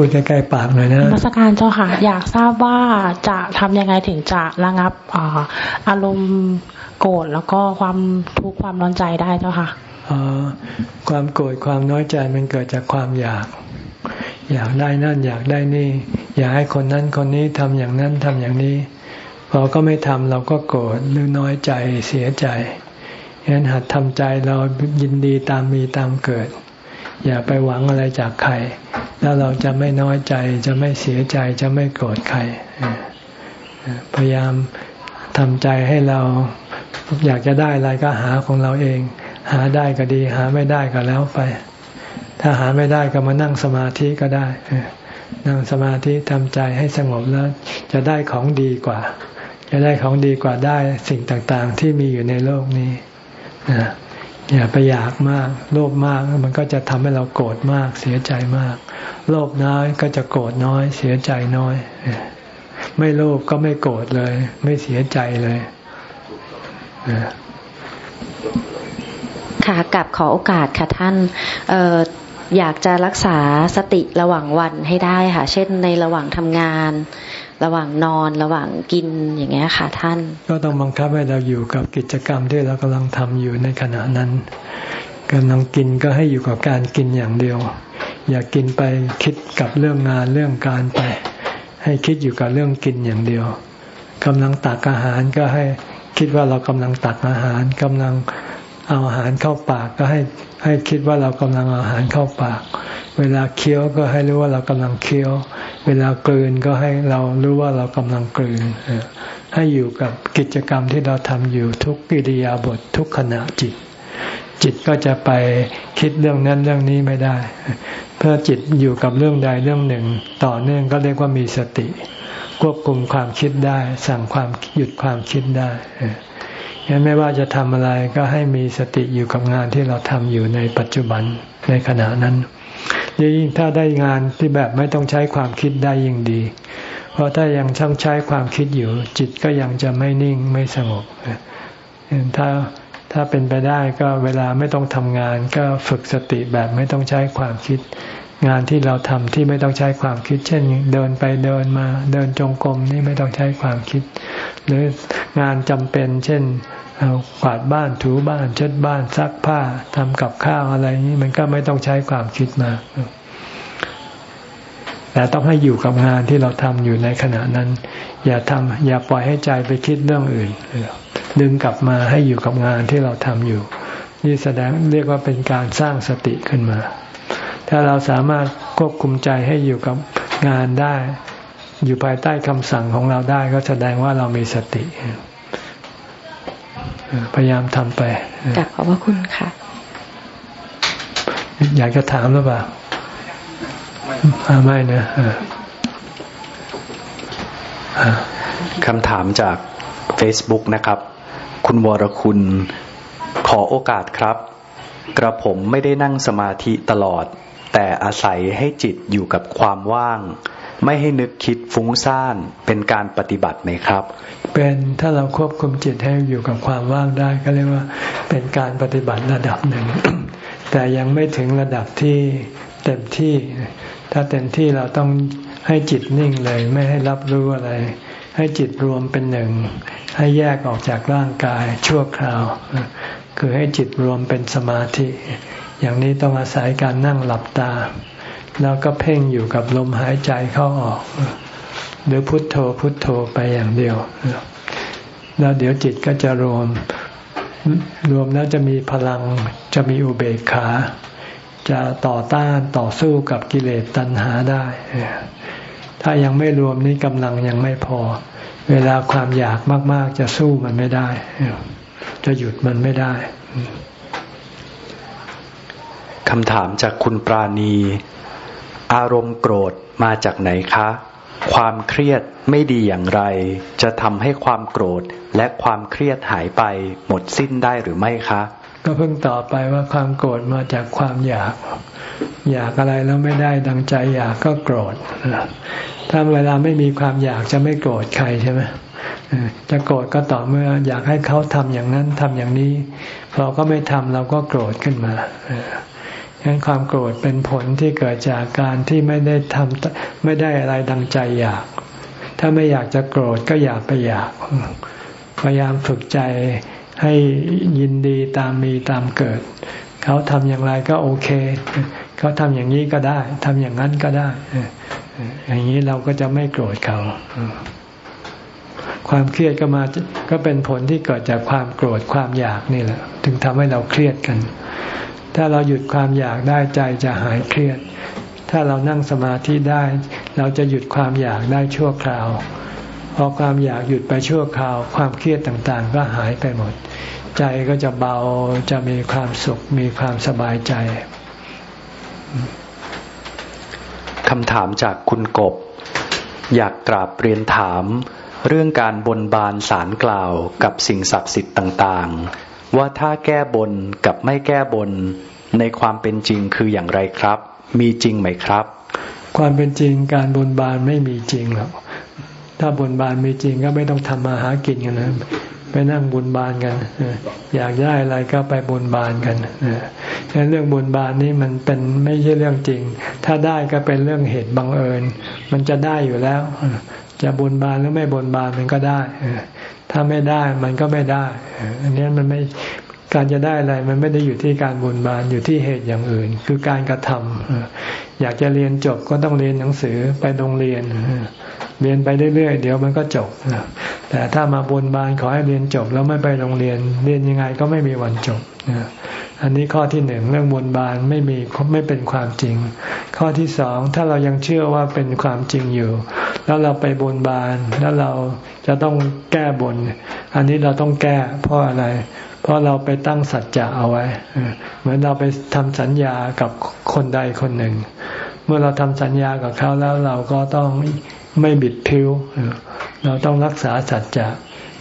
[SPEAKER 1] พูดใกล้ๆปากหน่อยนะ
[SPEAKER 6] มาสการเจ้าค่ะ อยากทราบว่าจะทำยังไงถึงจะระงับอารมณ์โกรธแล้วก็ความทุกข์ความร้อนใจได้เจ้าค่ะ
[SPEAKER 1] ความโกรธความน้อยใจมันเกิดจากความอยาก อยากได้นั่นอยากได้นี่ อยากให้คนนั้นคนนี้ทำอย่างนั้นทำอย่างนี้พอก็ไม่ทำเราก็โกรธหรือน้อยใจเสียใจฉะนั้นหัดทำใจเรายินดีตามมีตามเกิด อย่าไปหวังอะไรจากใคร แล้วเราจะไม่น้อยใจ จะไม่เสียใจจะไม่โกรธใคร พยายามทำใจให้เราอยากจะได้อะไรก็หาของเราเอง หาได้ก็ดี หาไม่ได้ก็แล้วไป ถ้าหาไม่ได้ก็มานั่งสมาธิก็ได้ นั่งสมาธิทำใจให้สงบแล้ว จะได้ของดีกว่า จะได้ของดีกว่าได้สิ่งต่างๆ ที่มีอยู่ในโลกนี้นะ อย่าไปอยากมาก โลภมากมันก็จะทำให้เราโกรธมาก เสียใจมาก โลภน้อยก็จะโกรธน้อย เสียใจน้อย ไม่โลภก็ไม่โกรธเลย ไม่เสียใจเลย
[SPEAKER 3] ค่ะกับขอโอกาสค่ะท่านเอออยากจะรักษาสติระหว่างวันให้ได้ค่ะ เช่นในระหว่างทำงาน ระหว่างนอนระหว่างกินอย่างเงี้ยค่ะท่าน
[SPEAKER 1] ก็ต้องบังคับให้เราอยู่กับกิจกรรมที่เรากำลังทำอยู่ในขณะนั้นกำลังกินก็ให้อยู่กับการกินอย่างเดียว อย่ากินไปคิดกับเรื่องงานเรื่องการไป ให้คิดอยู่กับเรื่องกินอย่างเดียวกำลังตักอาหารก็ให้คิดว่าเรากำลังตักอาหารกำลัง เอาอาหารเข้าปากก็ให้ให้คิดว่าเรากำลังเอาอาหารเข้าปาก เวลาเคี้ยวก็ให้รู้ว่าเรากำลังเคี้ยว เวลากลืนก็ให้เรารู้ว่าเรากำลังกลืน ให้อยู่กับกิจกรรมที่เราทำอยู่ทุกกิริยาบททุกขณะจิต จิตก็จะไปคิดเรื่องนั้นเรื่องนี้ไม่ได้ เพื่อจิตอยู่กับเรื่องใดเรื่องหนึ่ง ต่อเนื่องก็เรียกว่ามีสติ ควบคุมความคิดได้ สั่งความหยุดความคิดได้ ยังไม่ว่าจะทำอะไรก็ให้มีสติอยู่กับงานที่เราทำอยู่ในปัจจุบันในขณะนั้นยิ่งถ้าได้งานที่แบบไม่ต้องใช้ความคิดได้ยิ่งดี เพราะถ้ายังช่างใช้ความคิดอยู่ จิตก็ยังจะไม่นิ่งไม่สงบถ้าถ้าเป็นไปได้ก็เวลาไม่ต้องทำงาน ก็ฝึกสติแบบไม่ต้องใช้ความคิด งานที่เราทำที่ไม่ต้องใช้ความคิด เช่น เดินไปเดินมา เดินจงกรมนี่ไม่ต้องใช้ความคิด หรืองานจำเป็น เช่นกวาดบ้านถูบ้านเช็ดบ้านซักผ้าทำกับข้าวอะไรนี้มันก็ไม่ต้องใช้ความคิดมาแต่ต้องให้อยู่กับงานที่เราทำอยู่ในขณะนั้น อย่าทำอย่าปล่อยให้ใจไปคิดเรื่องอื่นดึงกลับมาให้อยู่กับงานที่เราทำอยู่ นี่แสดงเรียกว่าเป็นการสร้างสติขึ้นมา ถ้าเราสามารถควบคุมใจให้อยู่กับงานได้ อยู่ภายใต้คำสั่งของเราได้ก็แสดงว่าเรามีสติพยายามทำไป
[SPEAKER 3] กลับขอบพระคุณค่ะ
[SPEAKER 1] อยากจะถามหรือเปล่าไม่นะ
[SPEAKER 2] คำถามจาก Facebook นะครับ คุณวรคุณขอโอกาสครับ กระผมไม่ได้นั่งสมาธิตลอด แต่อาศัยให้จิตอยู่กับความว่าง ไม่ให้นึกคิดฟุ้งซ่านเป็นการปฏิบัติไหมครับ
[SPEAKER 1] เป็นถ้าเราควบคุมจิตให้อยู่กับความว่างได้ก็เรียกว่าเป็นการปฏิบัติระดับหนึ่ง แต่ยังไม่ถึงระดับที่เต็มที่ ถ้าเต็มที่เราต้องให้จิตนิ่งเลยไม่ให้รับรู้อะไร ให้จิตรวมเป็นหนึ่ง ให้แยกออกจากร่างกายชั่วคราว คือให้จิตรวมเป็นสมาธิ อย่างนี้ต้องอาศัยการนั่งหลับตา แล้วก็เพ่งอยู่กับลมหายใจเข้าออก หรือพุทโธพุทโธไปอย่างเดียว แล้วเดี๋ยวจิตก็จะรวม รวมแล้วจะมีพลังจะมีอุเบกขา จะต่อต้านต่อสู้กับกิเลสตัณหาได้ ถ้ายังไม่รวมนี้กำลังยังไม่พอ เวลาความอยากมาก ๆ จะสู้มันไม่ได้ จะหยุดมันไม่ได้
[SPEAKER 2] คำถามจากคุณปราณี อารมณ์โกรธมาจากไหนคะ ความเครียดไม่ดีอย่างไร จะทำให้ความโกรธและความเครียดหายไปหมดสิ้นได้หรือไม่คะ
[SPEAKER 1] ก็เพิ่งตอบไปว่าความโกรธมาจากความอยาก อยากอะไรแล้วไม่ได้ดังใจอยากก็โกรธถ้าเวลาไม่มีความอยากจะไม่โกรธใครใช่ไหมจะโกรธก็ต่อเมื่ออยากให้เขาทำอย่างนั้นทำอย่างนี้ พอก็ไม่ทำเราก็โกรธขึ้นมา ฉะนั้นความโกรธเป็นผลที่เกิดจากการที่ไม่ได้ทำไม่ได้อะไรดังใจอยาก ถ้าไม่อยากจะโกรธก็อยากไปอยาก พยายามฝึกใจให้ยินดีตามมีตามเกิด เขาทำอย่างไรก็โอเค เขาทำอย่างนี้ก็ได้ทำอย่างนั้นก็ได้ อย่างนี้เราก็จะไม่โกรธเขา ความเครียดก็มาก็เป็นผลที่เกิดจากความโกรธความอยากนี่แหละ ถึงทำให้เราเครียดกัน ถ้าเราหยุดความอยากได้ใจจะหายเครียด ถ้าเรานั่งสมาธิได้ เราจะหยุดความอยากได้ชั่วคราว พอความอยากหยุดไปชั่วคราว ความเครียดต่างๆ ก็หายไปหมด ใจก็จะเบาจะมีความสุข มีความสบายใจ
[SPEAKER 2] คำถามจากคุณกบ อยากกราบเรียนถาม เรื่องการบนบานสารกล่าวกับสิ่งศักดิ์สิทธิ์ต่างๆ ว่าถ้าแก้บนกับไม่แก้บนในความเป็นจริงคืออย่างไรครับ มีจริงไหมครับ
[SPEAKER 1] ความเป็นจริงการบนบานไม่มีจริงหรอกถ้าบนบานมีจริงก็ไม่ต้องทำมาหากินกันนะไปนั่งบุญบานกันอยากได้อะไรก็ไปบุญบานกันฉะนั้นเรื่องบุญบานนี้มันเป็นไม่ใช่เรื่องจริง ถ้าได้ก็เป็นเรื่องเหตุบังเอิญ มันจะได้อยู่แล้ว จะบุญบานหรือไม่บุญบานมันก็ได้ถ้าไม่ได้มันก็ไม่ได้อันนี้มันไม่การจะได้อะไรมันไม่ได้อยู่ที่การบุญบานอยู่ที่เหตุอย่างอื่น คือการกระทำอยากจะเรียนจบก็ต้องเรียนหนังสือไปโรงเรียน เรียนไปเรื่อยๆเดี๋ยวมันก็จบแต่ถ้ามาบนบานขอให้เรียนจบแล้วไม่ไปโรงเรียน เรียนยังไงก็ไม่มีวันจบอันนี้ข้อที่หนึ่งเรื่องบนบานไม่มีไม่เป็นความจริง ข้อที่สองถ้าเรายังเชื่อว่าเป็นความจริงอยู่ แล้วเราไปบนบาน แล้วเราจะต้องแก้บน อันนี้เราต้องแก้เพราะอะไร เพราะเราไปตั้งสัจจะเอาไว้ เหมือนเราไปทำสัญญากับคนใดคนหนึ่ง เมื่อเราทำสัญญากับเขาแล้วเราก็ต้องไม่บิดพิ้วเราต้องรักษาสัจจะ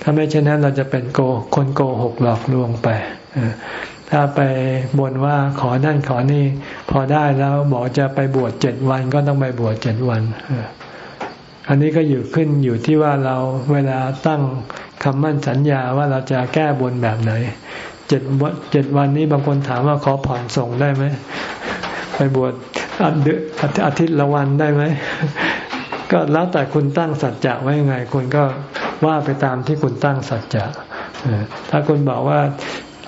[SPEAKER 1] ถ้าไม่เช่นนั้นเราจะเป็นโกคนโกหกหลอกลวงไปถ้าไปบ่นว่าขอนั่นขอนี่ พอได้แล้วบอกจะไปบวชเจ็ดวันก็ต้องไปบวชเจ็ดวัน อันนี้ก็อยู่ขึ้นอยู่ที่ว่าเราเวลาตั้งคำมั่นสัญญาว่าเราจะแก้บนแบบไหนเจ็ดวันเจ็ดวันนี้บางคนถามว่าขอผ่อนส่งได้ไหมไปบวชอาทิตย์ละวันได้ไหมก็แล้วแต่คุณตั้งสัจจะไว้ยังไง คุณก็ว่าไปตามที่คุณตั้งสัจจะถ้าคุณบอกว่า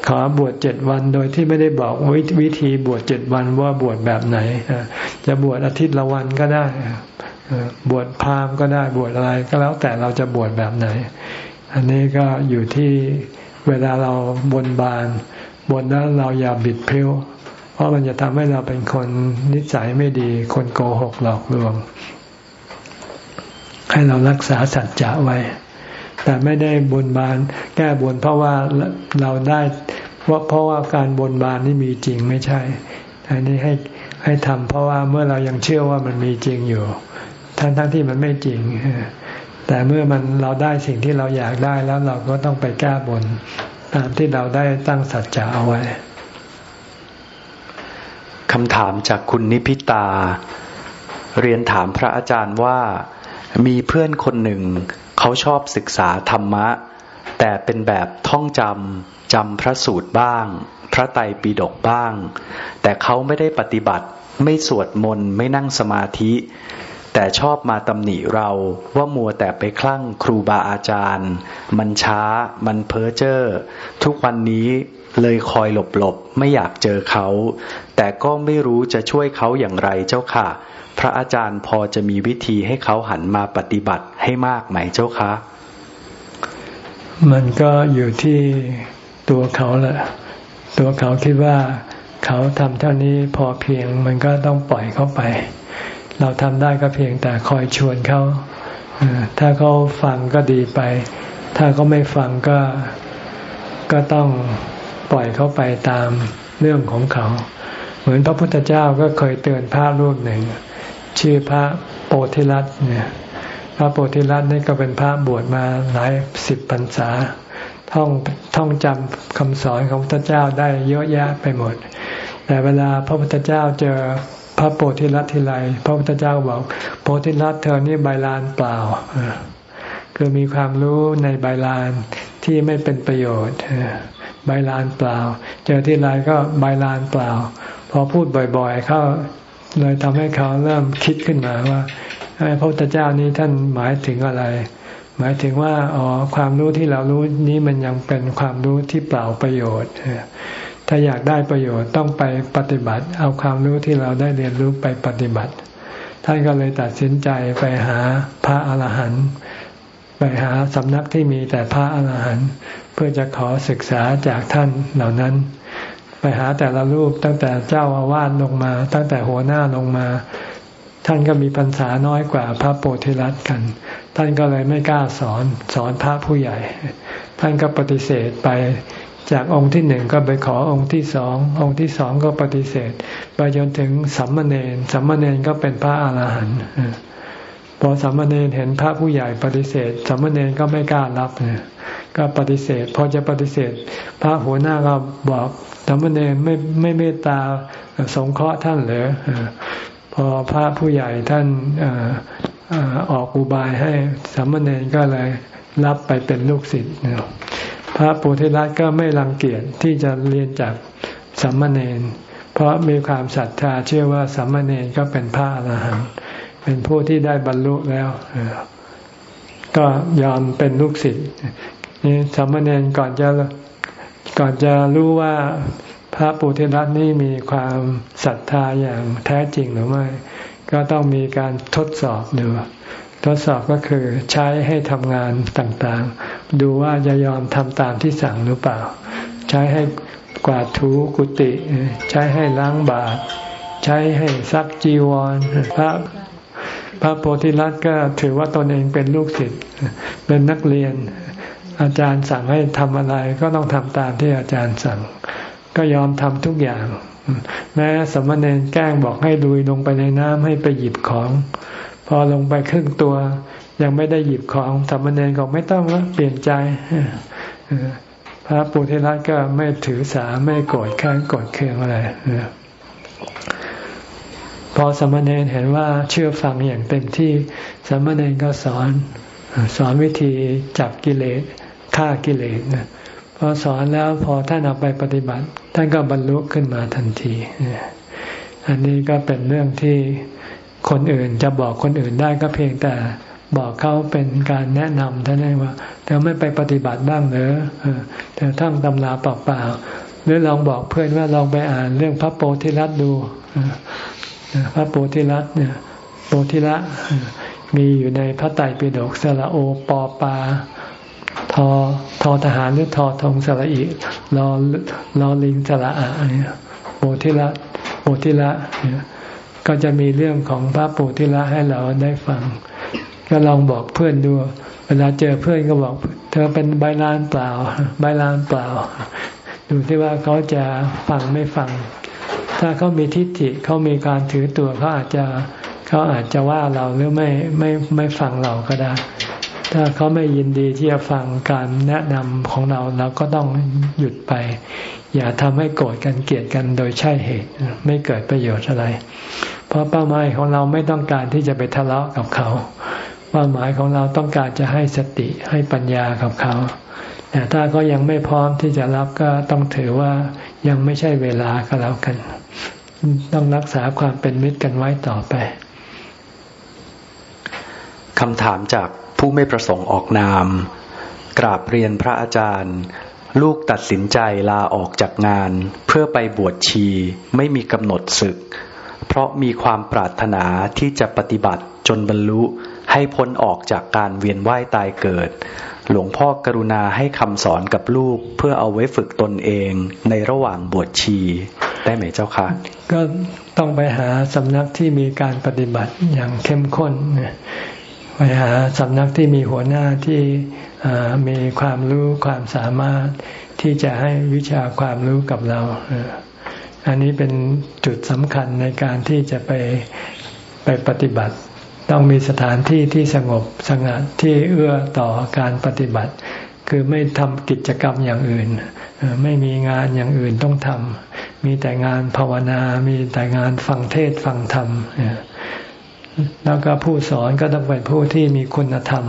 [SPEAKER 1] ขอบวชเจ็ดวันโดยที่ไม่ได้บอกวิธีบวชเจ็ดวันว่าบวชแบบไหนจะบวชอาทิตย์ละวันก็ได้ บวชพราหมณ์ก็ได้บวชอะไร ก็แล้วแต่เราจะบวชแบบไหน อันนี้ก็อยู่ที่เวลาเราบนบานบนแล้วเราอย่าบิดเพริ้วเพราะมันจะทำให้เราเป็นคนนิสัยไม่ดี คนโกหกหลอกลวง ให้เรารักษาสัจจะไว้ แต่ไม่ได้บนบาน แก้บนเพราะว่าเราได้ว่าเพราะว่าการบนบานนี่มีจริงไม่ใช่อันนี้ให้ให้ทำเพราะว่าเมื่อเรายังเชื่อว่ามันมีจริงอยู่ ทั้งทั้งที่มันไม่จริง แต่เมื่อมันเราได้สิ่งที่เราอยากได้แล้วเราก็ต้องไปแก้บนตามที่เราได้ตั้งสัจจะเอาไว้
[SPEAKER 2] คำถามจากคุณนิพิตา เรียนถามพระอาจารย์ว่า มีเพื่อนคนหนึ่ง เขาชอบศึกษาธรรมะ แต่เป็นแบบท่องจำจำพระสูตรบ้าง พระไตรปิฎกบ้าง แต่เขาไม่ได้ปฏิบัติ ไม่สวดมนต์ ไม่นั่งสมาธิ แต่ชอบมาตำหนิเราว่ามัวแต่ไปคลั่งครูบาอาจารย์ มันช้า มันเพ้อเจ้อทุกวันนี้เลยคอยหลบหลบไม่อยากเจอเขา แต่ก็ไม่รู้จะช่วยเขาอย่างไรเจ้าค่ะ พระอาจารย์พอจะมีวิธีให้เขาหันมาปฏิบัติให้มากไหมเจ้าคะ
[SPEAKER 1] มันก็อยู่ที่ตัวเขาแหละ ตัวเขาคิดว่าเขาทำเท่านี้พอเพียงมันก็ต้องปล่อยเขาไป เราทำได้ก็เพียงแต่คอยชวนเขาถ้าเขาฟังก็ดีไป ถ้าเขาไม่ฟังก็ก็ต้องปล่อยเขาไปตามเรื่องของเขา เหมือนพระพุทธเจ้าก็เคยเตือนพระรูปหนึ่ง ชื่อพระโปธิรัตเนี่ยพระโปธิรัตนี่ก็เป็นพระบวชมาหลายสิบพรรษา ท่องท่องจำคำสอนของพระพุทธเจ้าได้เยอะแยะไปหมด แต่เวลาพระพุทธเจ้าเจอ พระโพธิรัตทีไรพระพุทธเจ้าบอก โพธิรัตเธอนี่ใบลานเปล่าคือมีความรู้ในใบลานที่ไม่เป็นประโยชน์ใบลานเปล่า เจอที่ไรก็ใบลานเปล่า พอพูดบ่อยๆเขาเลยทำให้เขาเริ่มคิดขึ้นมาว่าพระพุทธเจ้านี้ท่านหมายถึงอะไร หมายถึงว่าอ๋อความรู้ที่เรารู้นี้มันยังเป็นความรู้ที่เปล่าประโยชน์ ถ้าอยากได้ประโยชน์ต้องไปปฏิบัติ เอาความรู้ที่เราได้เรียนรู้ไปปฏิบัติ ท่านก็เลยตัดสินใจไปหาพระอาหารหันต์ไปหาสำนักที่มีแต่พระอาหารหันต์เพื่อจะขอศึกษาจากท่านเหล่านั้น ไปหาแต่ละรูปตั้งแต่เจ้าอาวาสลงมา ตั้งแต่หัวหน้าลงมา ท่านก็มีพรรษาน้อยกว่าพระโพธิรัตกัน ท่านก็เลยไม่กล้าสอนสอนพระผู้ใหญ่ ท่านก็ปฏิเสธไป จากองค์ที่หนึ่งก็ไปขอองค์ที่สององค์ที่สองก็ปฏิเสธ ไปจนถึงสัมมาเนนสัมมาเนนก็เป็นพระอาหารหันต์พอสัมมาเนนเห็นพระผู้ใหญ่ปฏิเสธสัมมาเนนก็ไม่กล้ารับเนี่ยก็ปฏิเสธ พอจะปฏิเสธ พระหัวหน้าก็บอกสัมมาเนนไม่ไม่เมตตาสงเคราะห์ท่านเหรอพอพระผู้ใหญ่ท่านออกอุบายให้สัมมาเนนก็เลยรับไปเป็นลูกศิษย์ พระปุถุรัตก็ไม่รังเกียจที่จะเรียนจากสัมมาเนนเพราะมีความศรัทธาเชื่อว่าสัมมาเนนก็เป็นพระอรหันต์เป็นผู้ที่ได้บรรลุแล้ว ก็ยอมเป็นลูกศิษย์นี่สัมมาเนนก่อนจะก่อนจะรู้ว่าพระปุถุรัตนี่มีความศรัทธาอย่างแท้จริงหรือไม่ ก็ต้องมีการทดสอบดูทดสอบก็คือใช้ให้ทำงานต่างๆ ดูว่าจะยอมทำตามที่สั่งหรือเปล่า ใช้ให้กวาดถูกุฏิ ใช้ให้ล้างบาตรใช้ให้ซักจีวร พระพระโพธิลัตก็ถือว่าตนเองเป็นลูกศิษย์เป็นนักเรียน อาจารย์สั่งให้ทำอะไรก็ต้องทำตามที่อาจารย์สั่ง ก็ยอมทำทุกอย่าง แม้สมณเณรแกล้งบอกให้ลุยลงไปในน้ำให้ไปหยิบของ พอลงไปครึ่งตัว ยังไม่ได้หยิบของสามเณรก็ไม่ต้องแล้วเปลี่ยนใจพระปุถุรัตก็ไม่ถือสาไม่โกรธแค้นโกรธเคืองอะไรพอสมณเณรเห็นว่าเชื่อฟังอย่างเต็มที่สมณเณรก็สอน สอนวิธีจับกิเลสฆ่ากิเลสนะพอสอนแล้วพอท่านเอาไปปฏิบัติ ท่านก็บรรลุขึ้นมาทันที อันนี้ก็เป็นเรื่องที่คนอื่นจะบอกคนอื่นได้ก็เพียงแต่ บอกเขาเป็นการแนะนำท่านั้นว่าเธอไม่ไปปฏิบัติบ้างเหรอเธอท่องตำราเปล่าๆหรือลองบอกเพื่อนว่าลองไปอ่านเรื่องพระโพธิรัตดูพระโพธิรัตเนี่ยโพธิละมีอยู่ในพระไตรปิฎกสระโอปอปาทอทอทหารหรือทอทงสระอีรอรอลิงสระอะเนี่ยโพธิละโพธิละก็จะมีเรื่องของพระโพธิละให้เราได้ฟัง ก็ลองบอกเพื่อนดู เวลาเจอเพื่อนก็บอก เธอเป็นใบลานเปล่า ใบลานเปล่า ดูที่ว่าเขาจะฟังไม่ฟัง ถ้าเขามีทิฏฐิเขามีการถือตัวเขาอาจจะเขาอาจจะว่าเราหรือไม่ไม่ไม่ฟังเราก็ได้ ถ้าเขาไม่ยินดีที่จะฟังการแนะนำของเราเราก็ต้องหยุดไป อย่าทำให้โกรธกันเกลียดกันโดยใช่เหตุ ไม่เกิดประโยชน์อะไร เพราะเป้าหมายของเราไม่ต้องการที่จะไปทะเลาะกับเขา เป้าหมายของเราต้องการจะให้สติให้ปัญญากับเขา แต่ถ้าก็ยังไม่พร้อมที่จะรับก็ต้องถือว่ายังไม่ใช่เวลาก็แล้วกัน ต้องรักษาความเป็นมิตรกันไว้ต่อไป
[SPEAKER 2] คำถามจากผู้ไม่ประสงค์ออกนาม กราบเรียนพระอาจารย์ ลูกตัดสินใจลาออกจากงาน เพื่อไปบวชชีไม่มีกำหนดศึก เพราะมีความปรารถนาที่จะปฏิบัติจนบรรลุ ให้พ้นออกจากการเวียนว่ายตายเกิด หลวงพ่อกรุณาให้คำสอนกับลูกเพื่อเอาไว้ฝึกตนเองในระหว่างบวชชี ได้ไหมเจ้าคะ
[SPEAKER 1] ก็ต้องไปหาสำนักที่มีการปฏิบัติอย่างเข้มข้นไปหาสำนักที่มีหัวหน้าที่มีความรู้ความสามารถที่จะให้วิชาความรู้กับเรา อันนี้เป็นจุดสำคัญในการที่จะไปไปปฏิบัติ ต้องมีสถานที่ที่สงบสงัดที่เอื้อต่อการปฏิบัติ คือไม่ทำกิจกรรมอย่างอื่น ไม่มีงานอย่างอื่นต้องทำมีแต่งานภาวนา มีแต่งานฟังเทศฟังธรรมแล้วก็ผู้สอนก็ต้องเป็นผู้ที่มีคุณธรรม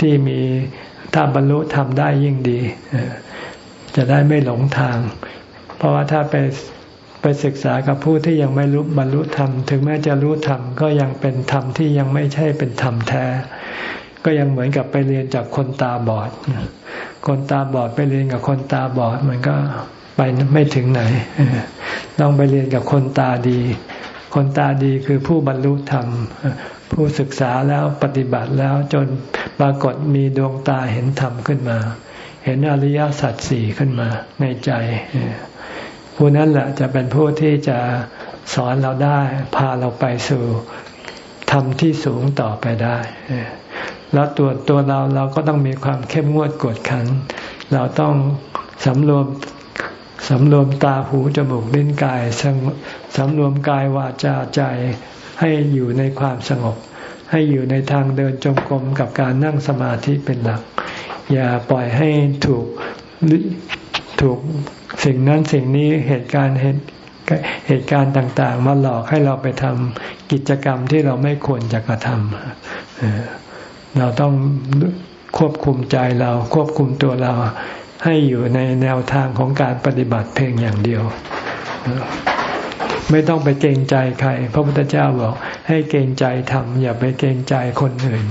[SPEAKER 1] ที่มีถ้าบรรลุธรรมได้ยิ่งดี จะได้ไม่หลงทาง เพราะว่าถ้าไป ไปศึกษากับผู้ที่ยังไม่รู้บรรลุธรรม ถึงแม้จะรู้ธรรมก็ยังเป็นธรรมที่ยังไม่ใช่เป็นธรรมแท้ ก็ยังเหมือนกับไปเรียนจากคนตาบอด คนตาบอดไปเรียนกับคนตาบอดมันก็ไปไม่ถึงไหน ต้องไปเรียนกับคนตาดี คนตาดีคือผู้บรรลุธรรม ผู้ศึกษาแล้วปฏิบัติแล้วจนปรากฏมีดวงตาเห็นธรรมขึ้นมา เห็นอริยสัจสี่ขึ้นมาในใจ ผู้นั้นแหละจะเป็นผู้ที่จะสอนเราได้ พาเราไปสู่ธรรมที่สูงต่อไปได้ แล้วตัวตัวเราเราก็ต้องมีความเข้มงวดกดขัน เราต้องสำรวมสำรวมตาหูจมูกลิ้นกายสำรวมกายวาจาใจให้อยู่ในความสงบ ให้อยู่ในทางเดินจงกรมกับการนั่งสมาธิเป็นหลัก อย่าปล่อยให้ถูกถูก สิ่งนั้นสิ่งนี้เหตุการณ์เหตุเหตุการณ์ต่าง ๆ มาหลอกให้เราไปทำกิจกรรมที่เราไม่ควรจะกระทำเราต้องควบคุมใจเราควบคุมตัวเราให้อยู่ในแนวทางของการปฏิบัติเพียงอย่างเดียว ไม่ต้องไปเกรงใจใคร พระพุทธเจ้าบอก ให้เกรงใจทำอย่าไปเกรงใจคนอื่น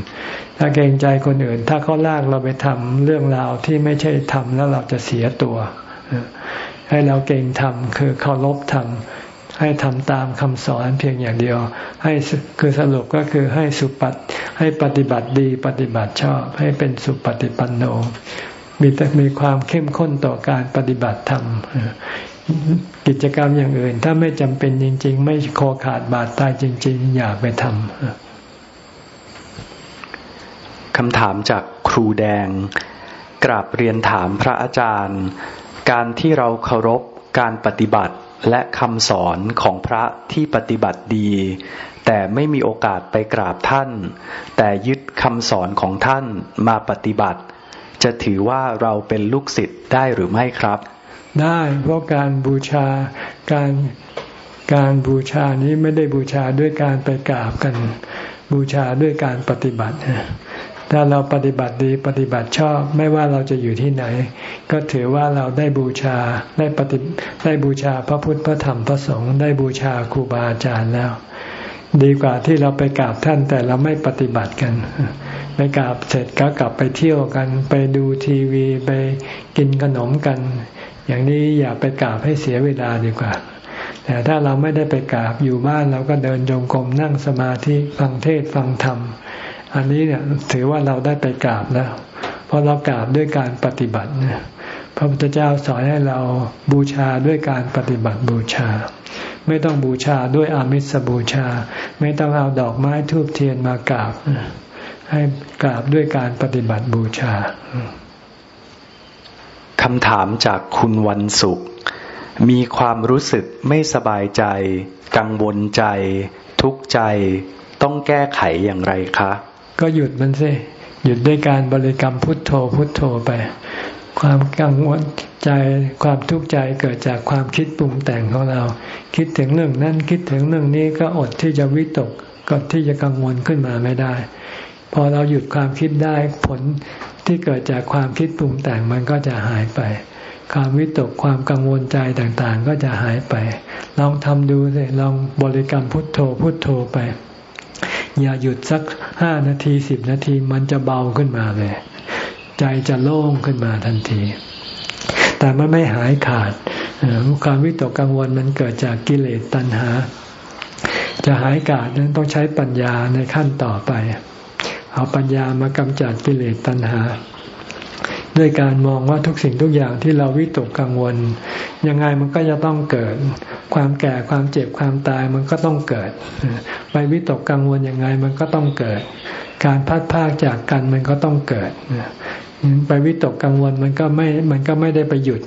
[SPEAKER 1] ถ้าเกรงใจคนอื่น ถ้าเขาลากเราไปทำเรื่องราวที่ไม่ใช่ทำแล้วเราจะเสียตัว ให้เราเกรงทำคือเคารพทำให้ทำตามคำสอนเพียงอย่างเดียว ให้คือสรุปก็คือให้สุปฏิให้ปฏิบัติดีปฏิบัติชอบ ให้เป็นสุปฏิปันโน มีแต่มีความเข้มข้นต่อการปฏิบัติธรรมกิจกรรมอย่างอื่น ถ้าไม่จำเป็นจริง ๆ ไม่คอขาดบาดตายจริง ๆ อย่าไปทำ
[SPEAKER 2] คำถามจากครูแดง กราบเรียนถามพระอาจารย์ การที่เราเคารพการปฏิบัติและคำสอนของพระที่ปฏิบัติดี แต่ไม่มีโอกาสไปกราบท่าน แต่ยึดคำสอนของท่านมาปฏิบัติ จะถือว่าเราเป็นลูกศิษย์ได้หรือไม่ครับ
[SPEAKER 1] ได้เพราะการบูชาการการบูชานี้ไม่ได้บูชาด้วยการไปกราบกัน บูชาด้วยการปฏิบัติ ถ้าเราปฏิบัติดีปฏิบัติชอบ ไม่ว่าเราจะอยู่ที่ไหน ก็ถือว่าเราได้บูชาได้ปฏิได้บูชาพระพุทธพระธรรมพระสงฆ์ได้บูชาครูบาอาจารย์แล้ว ดีกว่าที่เราไปกราบท่านแต่เราไม่ปฏิบัติกันไปกราบเสร็จก็กลับไปเที่ยวกัน ไปดูทีวีไปกินขนมกัน อย่างนี้อย่าไปกราบให้เสียเวลาดีกว่าแต่ถ้าเราไม่ได้ไปกราบอยู่บ้านเราก็เดินจงกรมนั่งสมาธิฟังเทศฟังธรรม อันนี้เนี่ยถือว่าเราได้ไปกราบแล้วเพราะเรากราบด้วยการปฏิบัติเนี่ยพระพุทธเจ้าสอนให้เราบูชาด้วยการปฏิบัติบูชา ไม่ต้องบูชาด้วยอามิสบูชา ไม่ต้องเอาดอกไม้ทูบเทียนมากราบ ให้กราบด้วยการปฏิบัติบูชา
[SPEAKER 2] คำถามจากคุณวันสุข มีความรู้สึกไม่สบายใจ กังวลใจ ทุกข์ใจ ต้องแก้ไขอย่างไรคะ
[SPEAKER 1] ก็หยุดมันสิหยุดด้วยการบริกรรมพุทโธพุทโธไป ความกังวลใจความทุกข์ใจเกิดจากความคิดปรุงแต่งของเรา คิดถึงเรื่องนั้นคิดถึงเรื่องนี้ก็อดที่จะวิตกก็ที่จะกังวลขึ้นมาไม่ได้ พอเราหยุดความคิดได้ผลที่เกิดจากความคิดปรุงแต่งมันก็จะหายไป ความวิตกความกังวลใจต่างๆ ก็จะหายไป ลองทำดูสิลองบริกรรมพุทโธพุทโธไป อย่าหยุดสักห้านาทีสิบนาทีมันจะเบาขึ้นมาเลย ใจจะโล่งขึ้นมาทันที แต่มันไม่หายขาดความวิตกกังวลมันเกิดจากกิเลสตัณหา จะหายขาดนั้นต้องใช้ปัญญาในขั้นต่อไป เอาปัญญามากำจัดกิเลสตัณหา ด้วยการมองว่าทุกสิ่งทุกอย่างที่เราวิตกกังวล ยังไงมันก็จะต้องเกิด ความแก่ความเจ็บความตายมันก็ต้องเกิด ไปวิตกกังวลยังไงมันก็ต้องเกิด การพัดพากจากกันมันก็ต้องเกิดไปวิตกกังวลมันก็ไม่ มันก็ไม่ได้ไปหยุด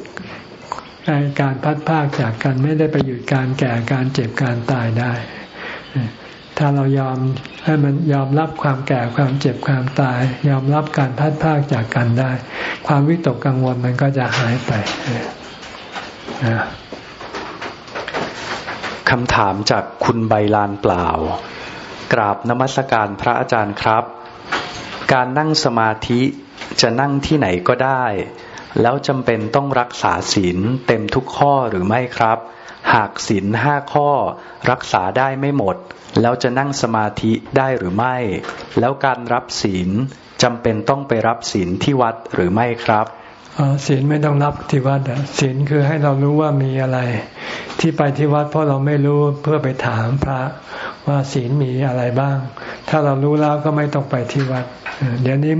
[SPEAKER 1] การพัดพากจากกันไม่ได้ไปหยุดการแก่การเจ็บการตายได้ ถ้าเรายอมให้มันยอมรับความแก่ความเจ็บความตาย ยอมรับการพัดพากจากกันได้ ความวิตกกังวลมันก็จะหายไป
[SPEAKER 2] คำถามจากคุณใบลานเปล่า กราบนมัสการพระอาจารย์ครับ การนั่งสมาธิจะนั่งที่ไหนก็ได้ แล้วจำเป็นต้องรักษาศีลเต็มทุกข้อหรือไม่ครับ หากศีลห้าข้อ รักษาได้ไม่หมด แล้วจะนั่งสมาธิได้หรือไม่ แล้วการรับศีลจำเป็นต้องไปรับศีลที่วัดหรือไม่ครับ
[SPEAKER 1] ศีลไม่ต้องนับที่วัดศีลคือให้เรารู้ว่ามีอะไร ที่ไปที่วัดเพราะเราไม่รู้เพื่อไปถามพระว่าศีลมีอะไรบ้าง ถ้าเรารู้แล้วก็ไม่ต้องไปที่วัด เดี๋ยวนี้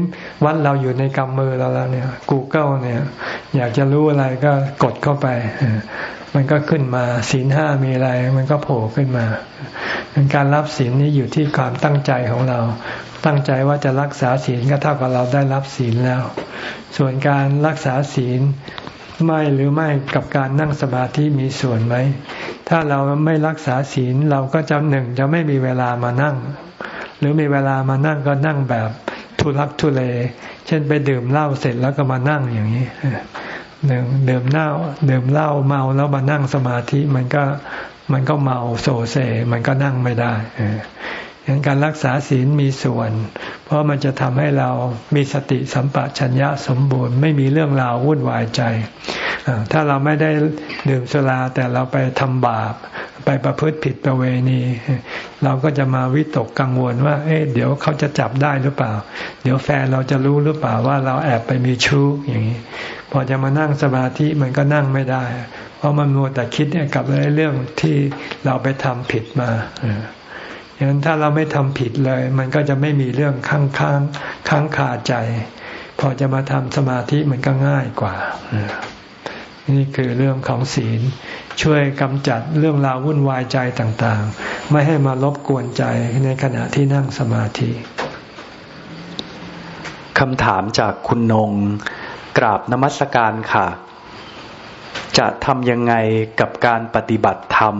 [SPEAKER 1] วัดเราอยู่ในกำมือเราแล้วเนี่ย Google เนี่ย อยากจะรู้อะไรก็กดเข้าไป มันก็ขึ้นมาศีลห้ามีอะไร มันก็โผล่ขึ้นมาการรับศีลนี้อยู่ที่ความตั้งใจของเรา ตั้งใจว่าจะรักษาศีลก็เท่ากับเราได้รับศีลแล้ว ส่วนการรักษาศีลไม่หรือไม่กับการนั่งสมาธิมีส่วนไหม ถ้าเราไม่รักษาศีลเราก็จะหนึ่งจะไม่มีเวลามานั่ง หรือมีเวลามานั่งก็นั่งแบบทุลักทุเล เช่นไปดื่มเหล้าเสร็จแล้วก็มานั่งอย่างนี้ หนึ่งดื่มเหล้าดื่มเหล้าเมาแล้วมานั่งสมาธิมันก็มันก็เมาโซเซมันก็นั่งไม่ได้ดังนั้นการรักษาศีลมีส่วน เพราะมันจะทำให้เรามีสติสัมปชัญญะสมบูรณ์ ไม่มีเรื่องราววุ่นวายใจ ถ้าเราไม่ได้ดื่มสุราแต่เราไปทำบาป ไปประพฤติผิดประเวณี เราก็จะมาวิตกกังวลว่า เอ๊ะเดี๋ยวเขาจะจับได้หรือเปล่า เดี๋ยวแฟนเราจะรู้หรือเปล่าว่าเราแอบไปมีชู้อย่างนี้ พอจะมานั่งสมาธิมันก็นั่งไม่ได้ เพราะมันมัวแต่คิดเนี่ยกับเรื่องที่เราไปทำผิดมาอย่างนั้นถ้าเราไม่ทำผิดเลย มันก็จะไม่มีเรื่องค้างค้างค้างคาใจ พอจะมาทำสมาธิมันก็ง่ายกว่า นี่คือเรื่องของศีล ช่วยกำจัดเรื่องราววุ่นวายใจต่างๆ ไม่ให้มารบกวนใจในขณะที่นั่งสมาธิ
[SPEAKER 2] คำถามจากคุณนง กราบนมัสการค่ะ จะทำยังไงกับการปฏิบัติธรรม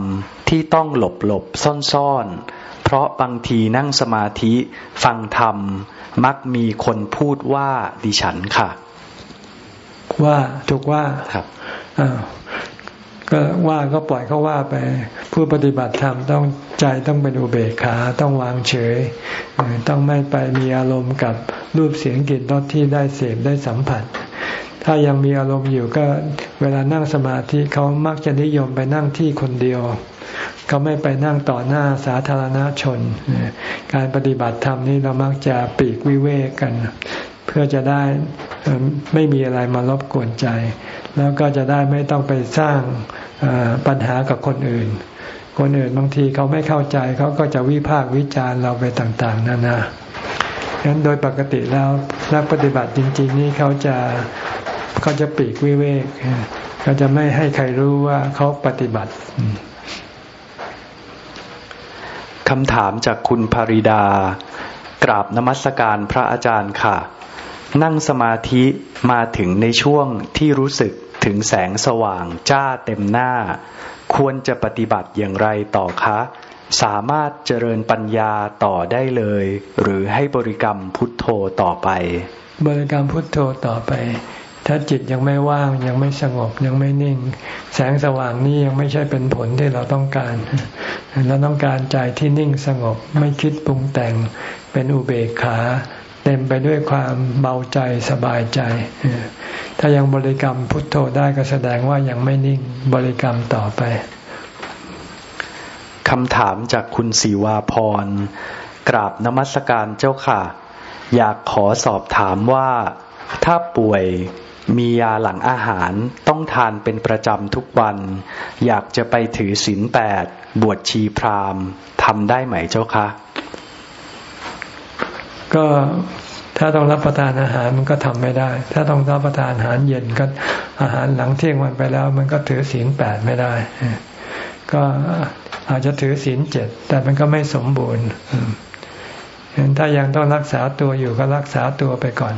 [SPEAKER 2] ที่ต้องหลบหลบซ่อนๆ เพราะบางทีนั่งสมาธิฟังธรรม มักมีคนพูดว่าดิฉันค่ะ
[SPEAKER 1] ว่าถูกว่า
[SPEAKER 2] ครับ
[SPEAKER 1] ก็ว่าก็ปล่อยเขาว่าไป ผู้ปฏิบัติธรรมต้องใจต้องเป็นอุเบกขาต้องวางเฉย ต้องไม่ไปมีอารมณ์กับรูปเสียงกลิ่นรสที่ได้เสพได้สัมผัส ถ้ายังมีอารมณ์อยู่ก็เวลานั่งสมาธิเขามักจะนิยมไปนั่งที่คนเดียวเขาไม่ไปนั่งต่อหน้าสาธารณชน การปฏิบัติธรรมนี้เรามักจะปีกวิเวกกัน เพื่อจะได้ไม่มีอะไรมารบกวนใจ แล้วก็จะได้ไม่ต้องไปสร้างปัญหากับคนอื่น คนอื่นบางทีเขาไม่เข้าใจเขาก็จะวิพากษ์วิจารณ์เราไปต่าง ๆนานางั้นโดยปกติแล้วนักปฏิบัติจริง ๆ นี่เขาจะเขาจะปีกวิเวกเขาจะไม่ให้ใครรู้ว่าเขาปฏิบัติ
[SPEAKER 2] คำถามจากคุณภริดากราบนมัสการพระอาจารย์ค่ะ นั่งสมาธิมาถึงในช่วงที่รู้สึกถึงแสงสว่างจ้าเต็มหน้า ควรจะปฏิบัติอย่างไรต่อคะ สามารถเจริญปัญญาต่อได้เลย หรือให้บริกรรมพุทโธต่อไป
[SPEAKER 1] บริกรรมพุทโธต่อไป ถ้าจิตยังไม่ว่างยังไม่สงบยังไม่นิ่ง แสงสว่างนี้ยังไม่ใช่เป็นผลที่เราต้องการ เราต้องการใจที่นิ่งสงบไม่คิดปรุงแต่งเป็นอุเบกขา ต็มไปด้วยความเบาใจสบายใจ ถ้ายังบริกรรมพุทโธได้ก็แสดงว่ายังไม่นิ่งบริกรรมต่อไป
[SPEAKER 2] คำถามจากคุณศิวาพร กราบนมัสการเจ้าค่ะ อยากขอสอบถามว่า ถ้าป่วยมียาหลังอาหารต้องทานเป็นประจำทุกวัน อยากจะไปถือศีลแปดบวชชีพราหมณ์ทำได้ไหมเจ้าคะ
[SPEAKER 1] ก็ถ้าต้องรับประทานอาหารมันก็ทำไม่ได้ ถ้าต้องรับประทานอาหารเย็นก็อาหารหลังเที่ยงวันไปแล้ว มันก็ถือศีลแปดไม่ได้ ก็อาจจะถือศีลเจ็ดแต่มันก็ไม่สมบูรณ์เห็นถ้ายังต้องรักษาตัวอยู่ก็รักษาตัวไปก่อน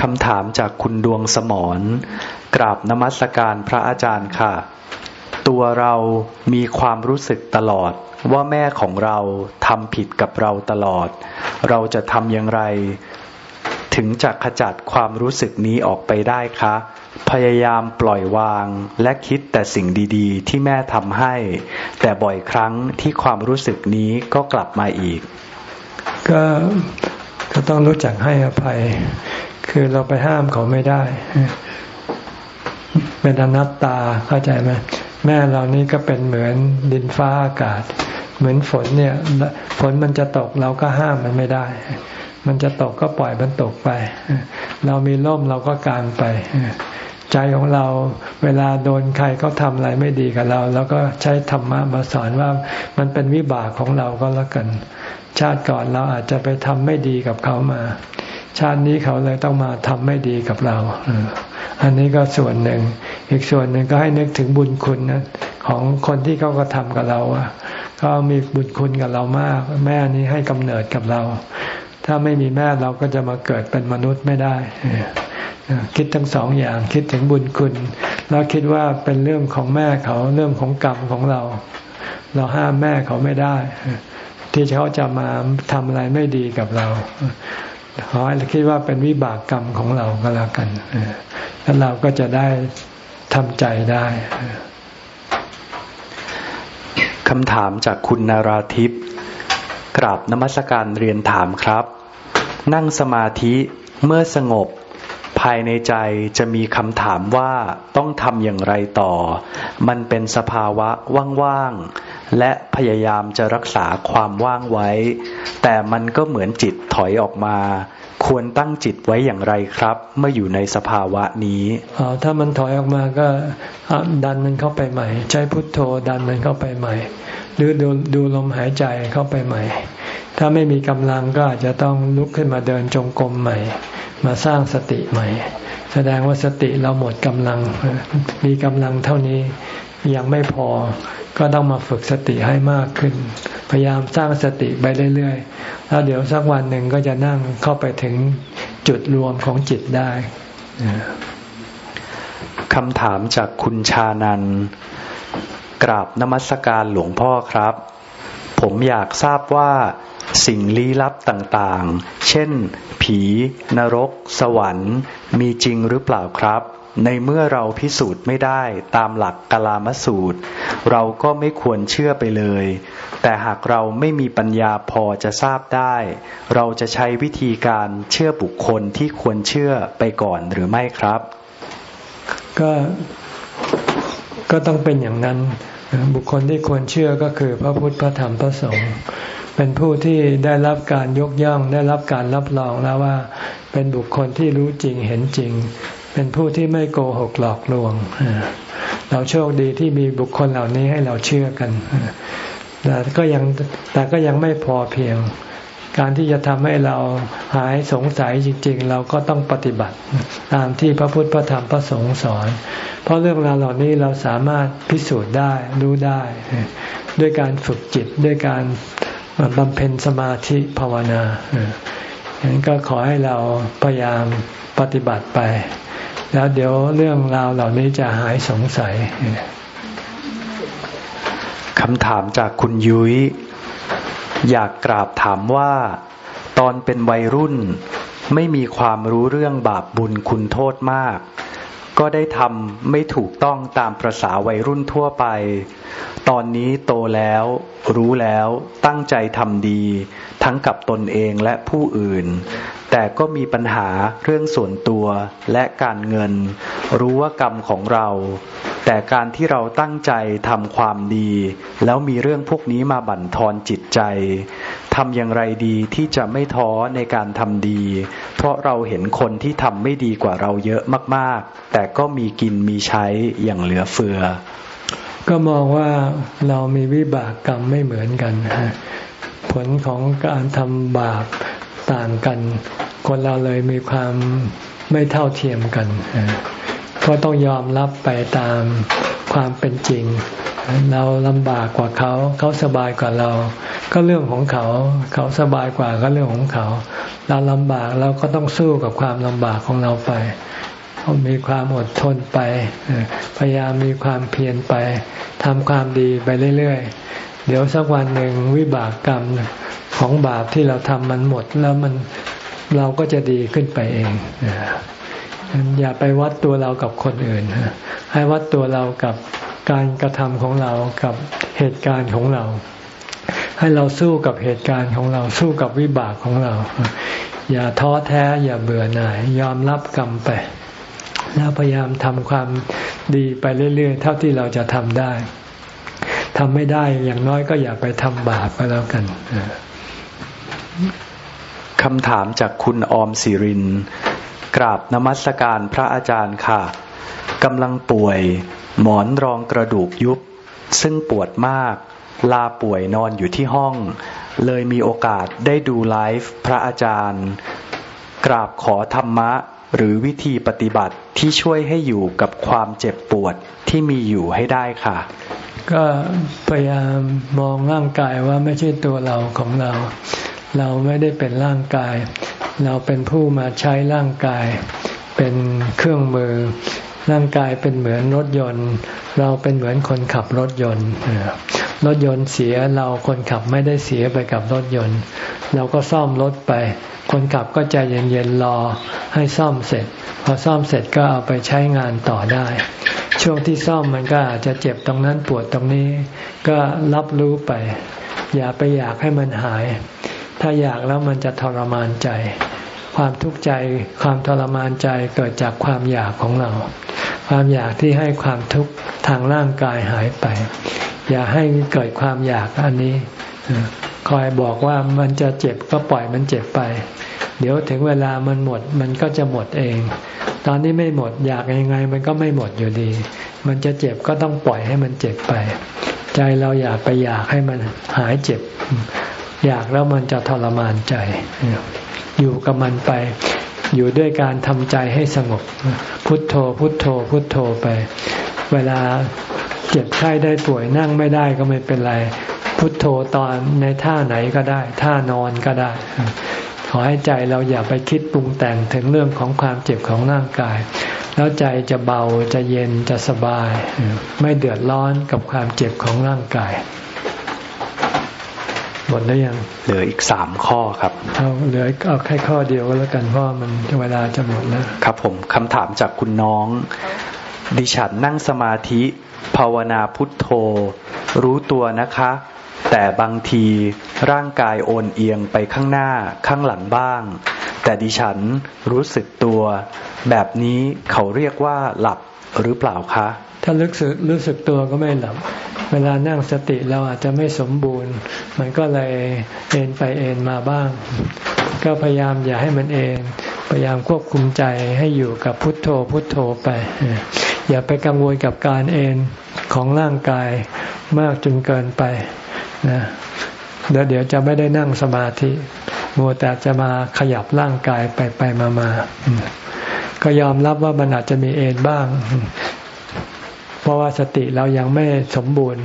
[SPEAKER 2] คำถามจากคุณดวงสมรกราบนมัสการพระอาจารย์ค่ะ ตัวเรามีความรู้สึกตลอด ว่าแม่ของเราทำผิดกับเราตลอด เราจะทำอย่างไร ถึงจะขจัดความรู้สึกนี้ออกไปได้คะ พยายามปล่อยวางและคิดแต่สิ่งดีๆ ที่แม่ทำให้ แต่บ่อยครั้งที่ความรู้สึกนี้ก็กลับมาอีก
[SPEAKER 1] ก็ก็ต้องรู้จักให้อภัย คือเราไปห้ามเขาไม่ได้เป็นอนัตตาเข้าใจไหม แม่เรานี่ก็เป็นเหมือนดินฟ้าอากาศ เหมือนฝนเนี่ยฝนมันจะตกเราก็ห้ามมันไม่ได้ มันจะตกก็ปล่อยมันตกไป เรามีร่มเราก็กางไป ใจของเราเวลาโดนใครเขาทำอะไรไม่ดีกับเรา แล้วก็ใช้ธรรมะมาสอนว่ามันเป็นวิบากของเราก็แล้วกัน ชาติก่อนเราอาจจะไปทำไม่ดีกับเขามา ชาตินี้เขาเลยต้องมาทำไม่ดีกับเรา อันนี้ก็ส่วนหนึ่ง อีกส่วนหนึ่งก็ให้นึกถึงบุญคุณนะของคนที่เขาก็ทำกับเราอะก็มีบุญคุณกับเรามาก แม่นี้ให้กำเนิดกับเรา ถ้าไม่มีแม่เราก็จะมาเกิดเป็นมนุษย์ไม่ได้คิดทั้งสองอย่างคิดถึงบุญคุณ แล้วคิดว่าเป็นเรื่องของแม่เขาเรื่องของกรรมของเรา เราห้ามแม่เขาไม่ได้ ที่เขาจะมาทำอะไรไม่ดีกับเรา ขอให้คิดว่าเป็นวิบากกรรมของเราก็แล้วกันแล้วเราก็จะได้ทำใจได้
[SPEAKER 2] คำถามจากคุณนาราทิพย์กราบนมัสการเรียนถามครับ นั่งสมาธิเมื่อสงบ ภายในใจจะมีคำถามว่าต้องทำอย่างไรต่อ มันเป็นสภาวะว่างๆ และพยายามจะรักษาความว่างไว้ แต่มันก็เหมือนจิตถอยออกมา ควรตั้งจิตไว้อย่างไรครับ เมื่ออยู่ในสภาวะนี้
[SPEAKER 1] อ๋อถ้ามันถอยออกมาก็ดันมันเข้าไปใหม่ ใช้พุทโธดันมันเข้าไปใหม่ หรือดูดูลมหายใจเข้าไปใหม่ ถ้าไม่มีกำลังก็อาจจะต้องลุกขึ้นมาเดินจงกรมใหม่ มาสร้างสติใหม่ แสดงว่าสติเราหมดกำลัง มีกำลังเท่านี้ยังไม่พอ ก็ต้องมาฝึกสติให้มากขึ้น พยายามสร้างสติไปเรื่อยๆ แล้วเดี๋ยวสักวันหนึ่งก็จะนั่งเข้าไปถึงจุดรวมของจิตได้
[SPEAKER 2] คำถามจากคุณชานันกราบนมัสการหลวงพ่อครับ ผมอยากทราบว่าสิ่งลี้ลับต่างๆ เช่น ผี นรก สวรรค์ มีจริงหรือเปล่าครับ ในเมื่อเราพิสูจน์ไม่ได้ตามหลักกลามสูตร เราก็ไม่ควรเชื่อไปเลย แต่หากเราไม่มีปัญญาพอจะทราบได้ เราจะใช้วิธีการเชื่อบุคคลที่ควรเชื่อไปก่อนหรือไม่ครับ
[SPEAKER 1] ก็ก็ต้องเป็นอย่างนั้น บุคคลที่ควรเชื่อก็คือพระพุทธพระธรรมพระสงฆ์เป็นผู้ที่ได้รับการยกย่องได้รับการรับรองแล้วว่า เป็นบุคคลที่รู้จริงเห็นจริง เป็นผู้ที่ไม่โกหกหลอกลวง เราโชคดีที่มีบุคคลเหล่านี้ให้เราเชื่อกัน แต่ก็ยังแต่ก็ยังไม่พอเพียง การที่จะทำให้เราหายสงสัยจริง ๆ เราก็ต้องปฏิบัติ ตามที่พระพุทธพระธรรมพระสงฆ์สอน เพราะเรื่องราวเหล่านี้เราสามารถพิสูจน์ได้รู้ได้ ด้วยการฝึกจิตด้วยการบำเพ็ญสมาธิภาวนาฉะนั้นก็ขอให้เราพยายามปฏิบัติไป แล้วเดี๋ยวเรื่องราวเหล่านี้จะหายสงสัย
[SPEAKER 2] คำถามจากคุณยุย้ย อยากกราบถามว่า ตอนเป็นวัยรุ่นไม่มีความรู้เรื่องบาปบุญคุณโทษมาก ก็ได้ทำไม่ถูกต้องตามประษาวัยรุ่นทั่วไป ตอนนี้โตแล้ว รู้แล้วตั้งใจทำดี ทั้งกับตนเองและผู้อื่น แต่ก็มีปัญหาเรื่องส่วนตัวและการเงิน รู้ว่ากรรมของเรา แต่การที่เราตั้งใจทำความดี แล้วมีเรื่องพวกนี้มาบั่นทอนจิตใจทำอย่างไรดีที่จะไม่ท้อในการทำดี เพราะเราเห็นคนที่ทำไม่ดีกว่าเราเยอะมาก ๆ แต่ก็มีกินมีใช้อย่างเหลือเฟือ
[SPEAKER 1] ก็มองว่าเรามีวิบากกรรมไม่เหมือนกัน ผลของการทำบาปต่างกัน คนเราเลยมีความไม่เท่าเทียมกัน ก็ต้องยอมรับไปตามความเป็นจริง เราลำบากกว่าเขา เขาสบายกว่าเรา ก็เรื่องของเขา เขาสบายกว่าก็เรื่องของเขา เราลำบากเราก็ต้องสู้กับความลำบากของเราไปมีความอดทนไป พยายามมีความเพียรไปทำความดีไปเรื่อย เดี๋ยวสักวันหนึ่งวิบากกรรมของบาปที่เราทำมันหมดแล้วมันเราก็จะดีขึ้นไปเองอย่าไปวัดตัวเรากับคนอื่น ให้วัดตัวเรากับการกระทำของเรากับเหตุการณ์ของเรา ให้เราสู้กับเหตุการณ์ของเราสู้กับวิบากของเรา อย่าท้อแท้ อย่าเบื่อหน่าย ยอมรับกรรมไป แล้วพยายามทำความดีไปเรื่อย ๆ เท่าที่เราจะทำได้ ทำไม่ได้อย่างน้อยก็อย่าไปทำบาปไปแล้วกัน
[SPEAKER 2] คำถามจากคุณออมสิริน กราบนมัสการพระอาจารย์ค่ะกำลังป่วย หมอนรองกระดูกยุบ ซึ่งปวดมาก ลาป่วยนอนอยู่ที่ห้อง เลยมีโอกาสได้ดูไลฟ์พระอาจารย์ กราบขอธรรมะหรือวิธีปฏิบัติที่ช่วยให้อยู่กับความเจ็บปวดที่มีอยู่ให้ได้ค่ะ
[SPEAKER 1] ก็พยายามมองร่างกายว่าไม่ใช่ตัวเราของเรา เราไม่ได้เป็นร่างกาย เราเป็นผู้มาใช้ร่างกาย เป็นเครื่องมือ ร่างกายเป็นเหมือนรถยนต์ เราเป็นเหมือนคนขับรถยนต์รถยนต์เสียเราคนขับไม่ได้เสียไปกับรถยนต์ เราก็ซ่อมรถไป คนขับก็ใจเย็นๆรอให้ซ่อมเสร็จ พอซ่อมเสร็จก็เอาไปใช้งานต่อได้ ช่วงที่ซ่อมมันก็อาจจะเจ็บตรงนั้นปวดตรงนี้ ก็รับรู้ไป อย่าไปอยากให้มันหาย ถ้าอยากแล้วมันจะทรมานใจ ความทุกข์ใจ ความทรมานใจเกิดจากความอยากของเรา ความอยากที่ให้ความทุกข์ทางร่างกายหายไป อย่าให้เกิดความอยากอันนี้ คอยบอกว่ามันจะเจ็บก็ปล่อยมันเจ็บไป เดี๋ยวถึงเวลามันหมดมันก็จะหมดเอง ตอนนี้ไม่หมดอยากยังไงมันก็ไม่หมดอยู่ดี มันจะเจ็บก็ต้องปล่อยให้มันเจ็บไป ใจเราอยากไปอยากให้มันหายเจ็บ อยากแล้วมันจะทรมานใจ อยู่กับมันไป อยู่ด้วยการทำใจให้สงบ พุทโธ พุทโธ พุทโธไป เวลาเจ็บไข้ได้ป่วยนั่งไม่ได้ก็ไม่เป็นไร พุทโธตอนในท่าไหนก็ได้ ท่านอนก็ได้ ขอให้ใจเราอย่าไปคิดปรุงแต่งถึงเรื่องของความเจ็บของร่างกาย แล้วใจจะเบาจะเย็นจะสบาย ไม่เดือดร้อนกับความเจ็บของร่างกายหมดแล้วยัง
[SPEAKER 2] เหลืออีกสามข้อครับ
[SPEAKER 1] เอาเหลือเอาแค่ข้อเดียวก็แล้วกันเพราะมันเวลาจะหมดแล้ว
[SPEAKER 2] ครับผมคำถามจากคุณน้อง ดิฉันนั่งสมาธิ ภาวนาพุทโธ รู้ตัวนะคะ แต่บางทีร่างกายโอนเอียงไปข้างหน้าข้างหลังบ้าง แต่ดิฉันรู้สึกตัว แบบนี้เขาเรียกว่าหลับหรือเปล่าคะ
[SPEAKER 1] ถ้ารู้สึกรู้สึกตัวก็ไม่หลับ เวลานั่งสติเราอาจจะไม่สมบูรณ์ มันก็เลยเอ็นไปเอ็นมาบ้าง ก็พยายามอย่าให้มันเอ็นพยายามควบคุมใจให้อยู่กับพุทโธพุทโธไป อย่าไปกังวลกับการเอ็นของร่างกายมากจนเกินไป นะเดี๋ยวเดี๋ยวจะไม่ได้นั่งสมาธิ มัวแต่จะมาขยับร่างกายไปไปมามาก็ยอมรับว่ามันอาจจะมีเอนบ้าง เพราะว่าสติเรายังไม่สมบูรณ์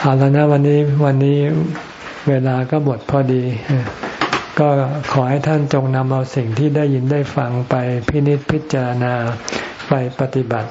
[SPEAKER 1] เอาแล้วนะวันนี้วันนี้เวลาก็หมดพอดี ก็ขอให้ท่านจงนำเอาสิ่งที่ได้ยินได้ฟังไปพินิจพิจารณาไปปฏิบัติ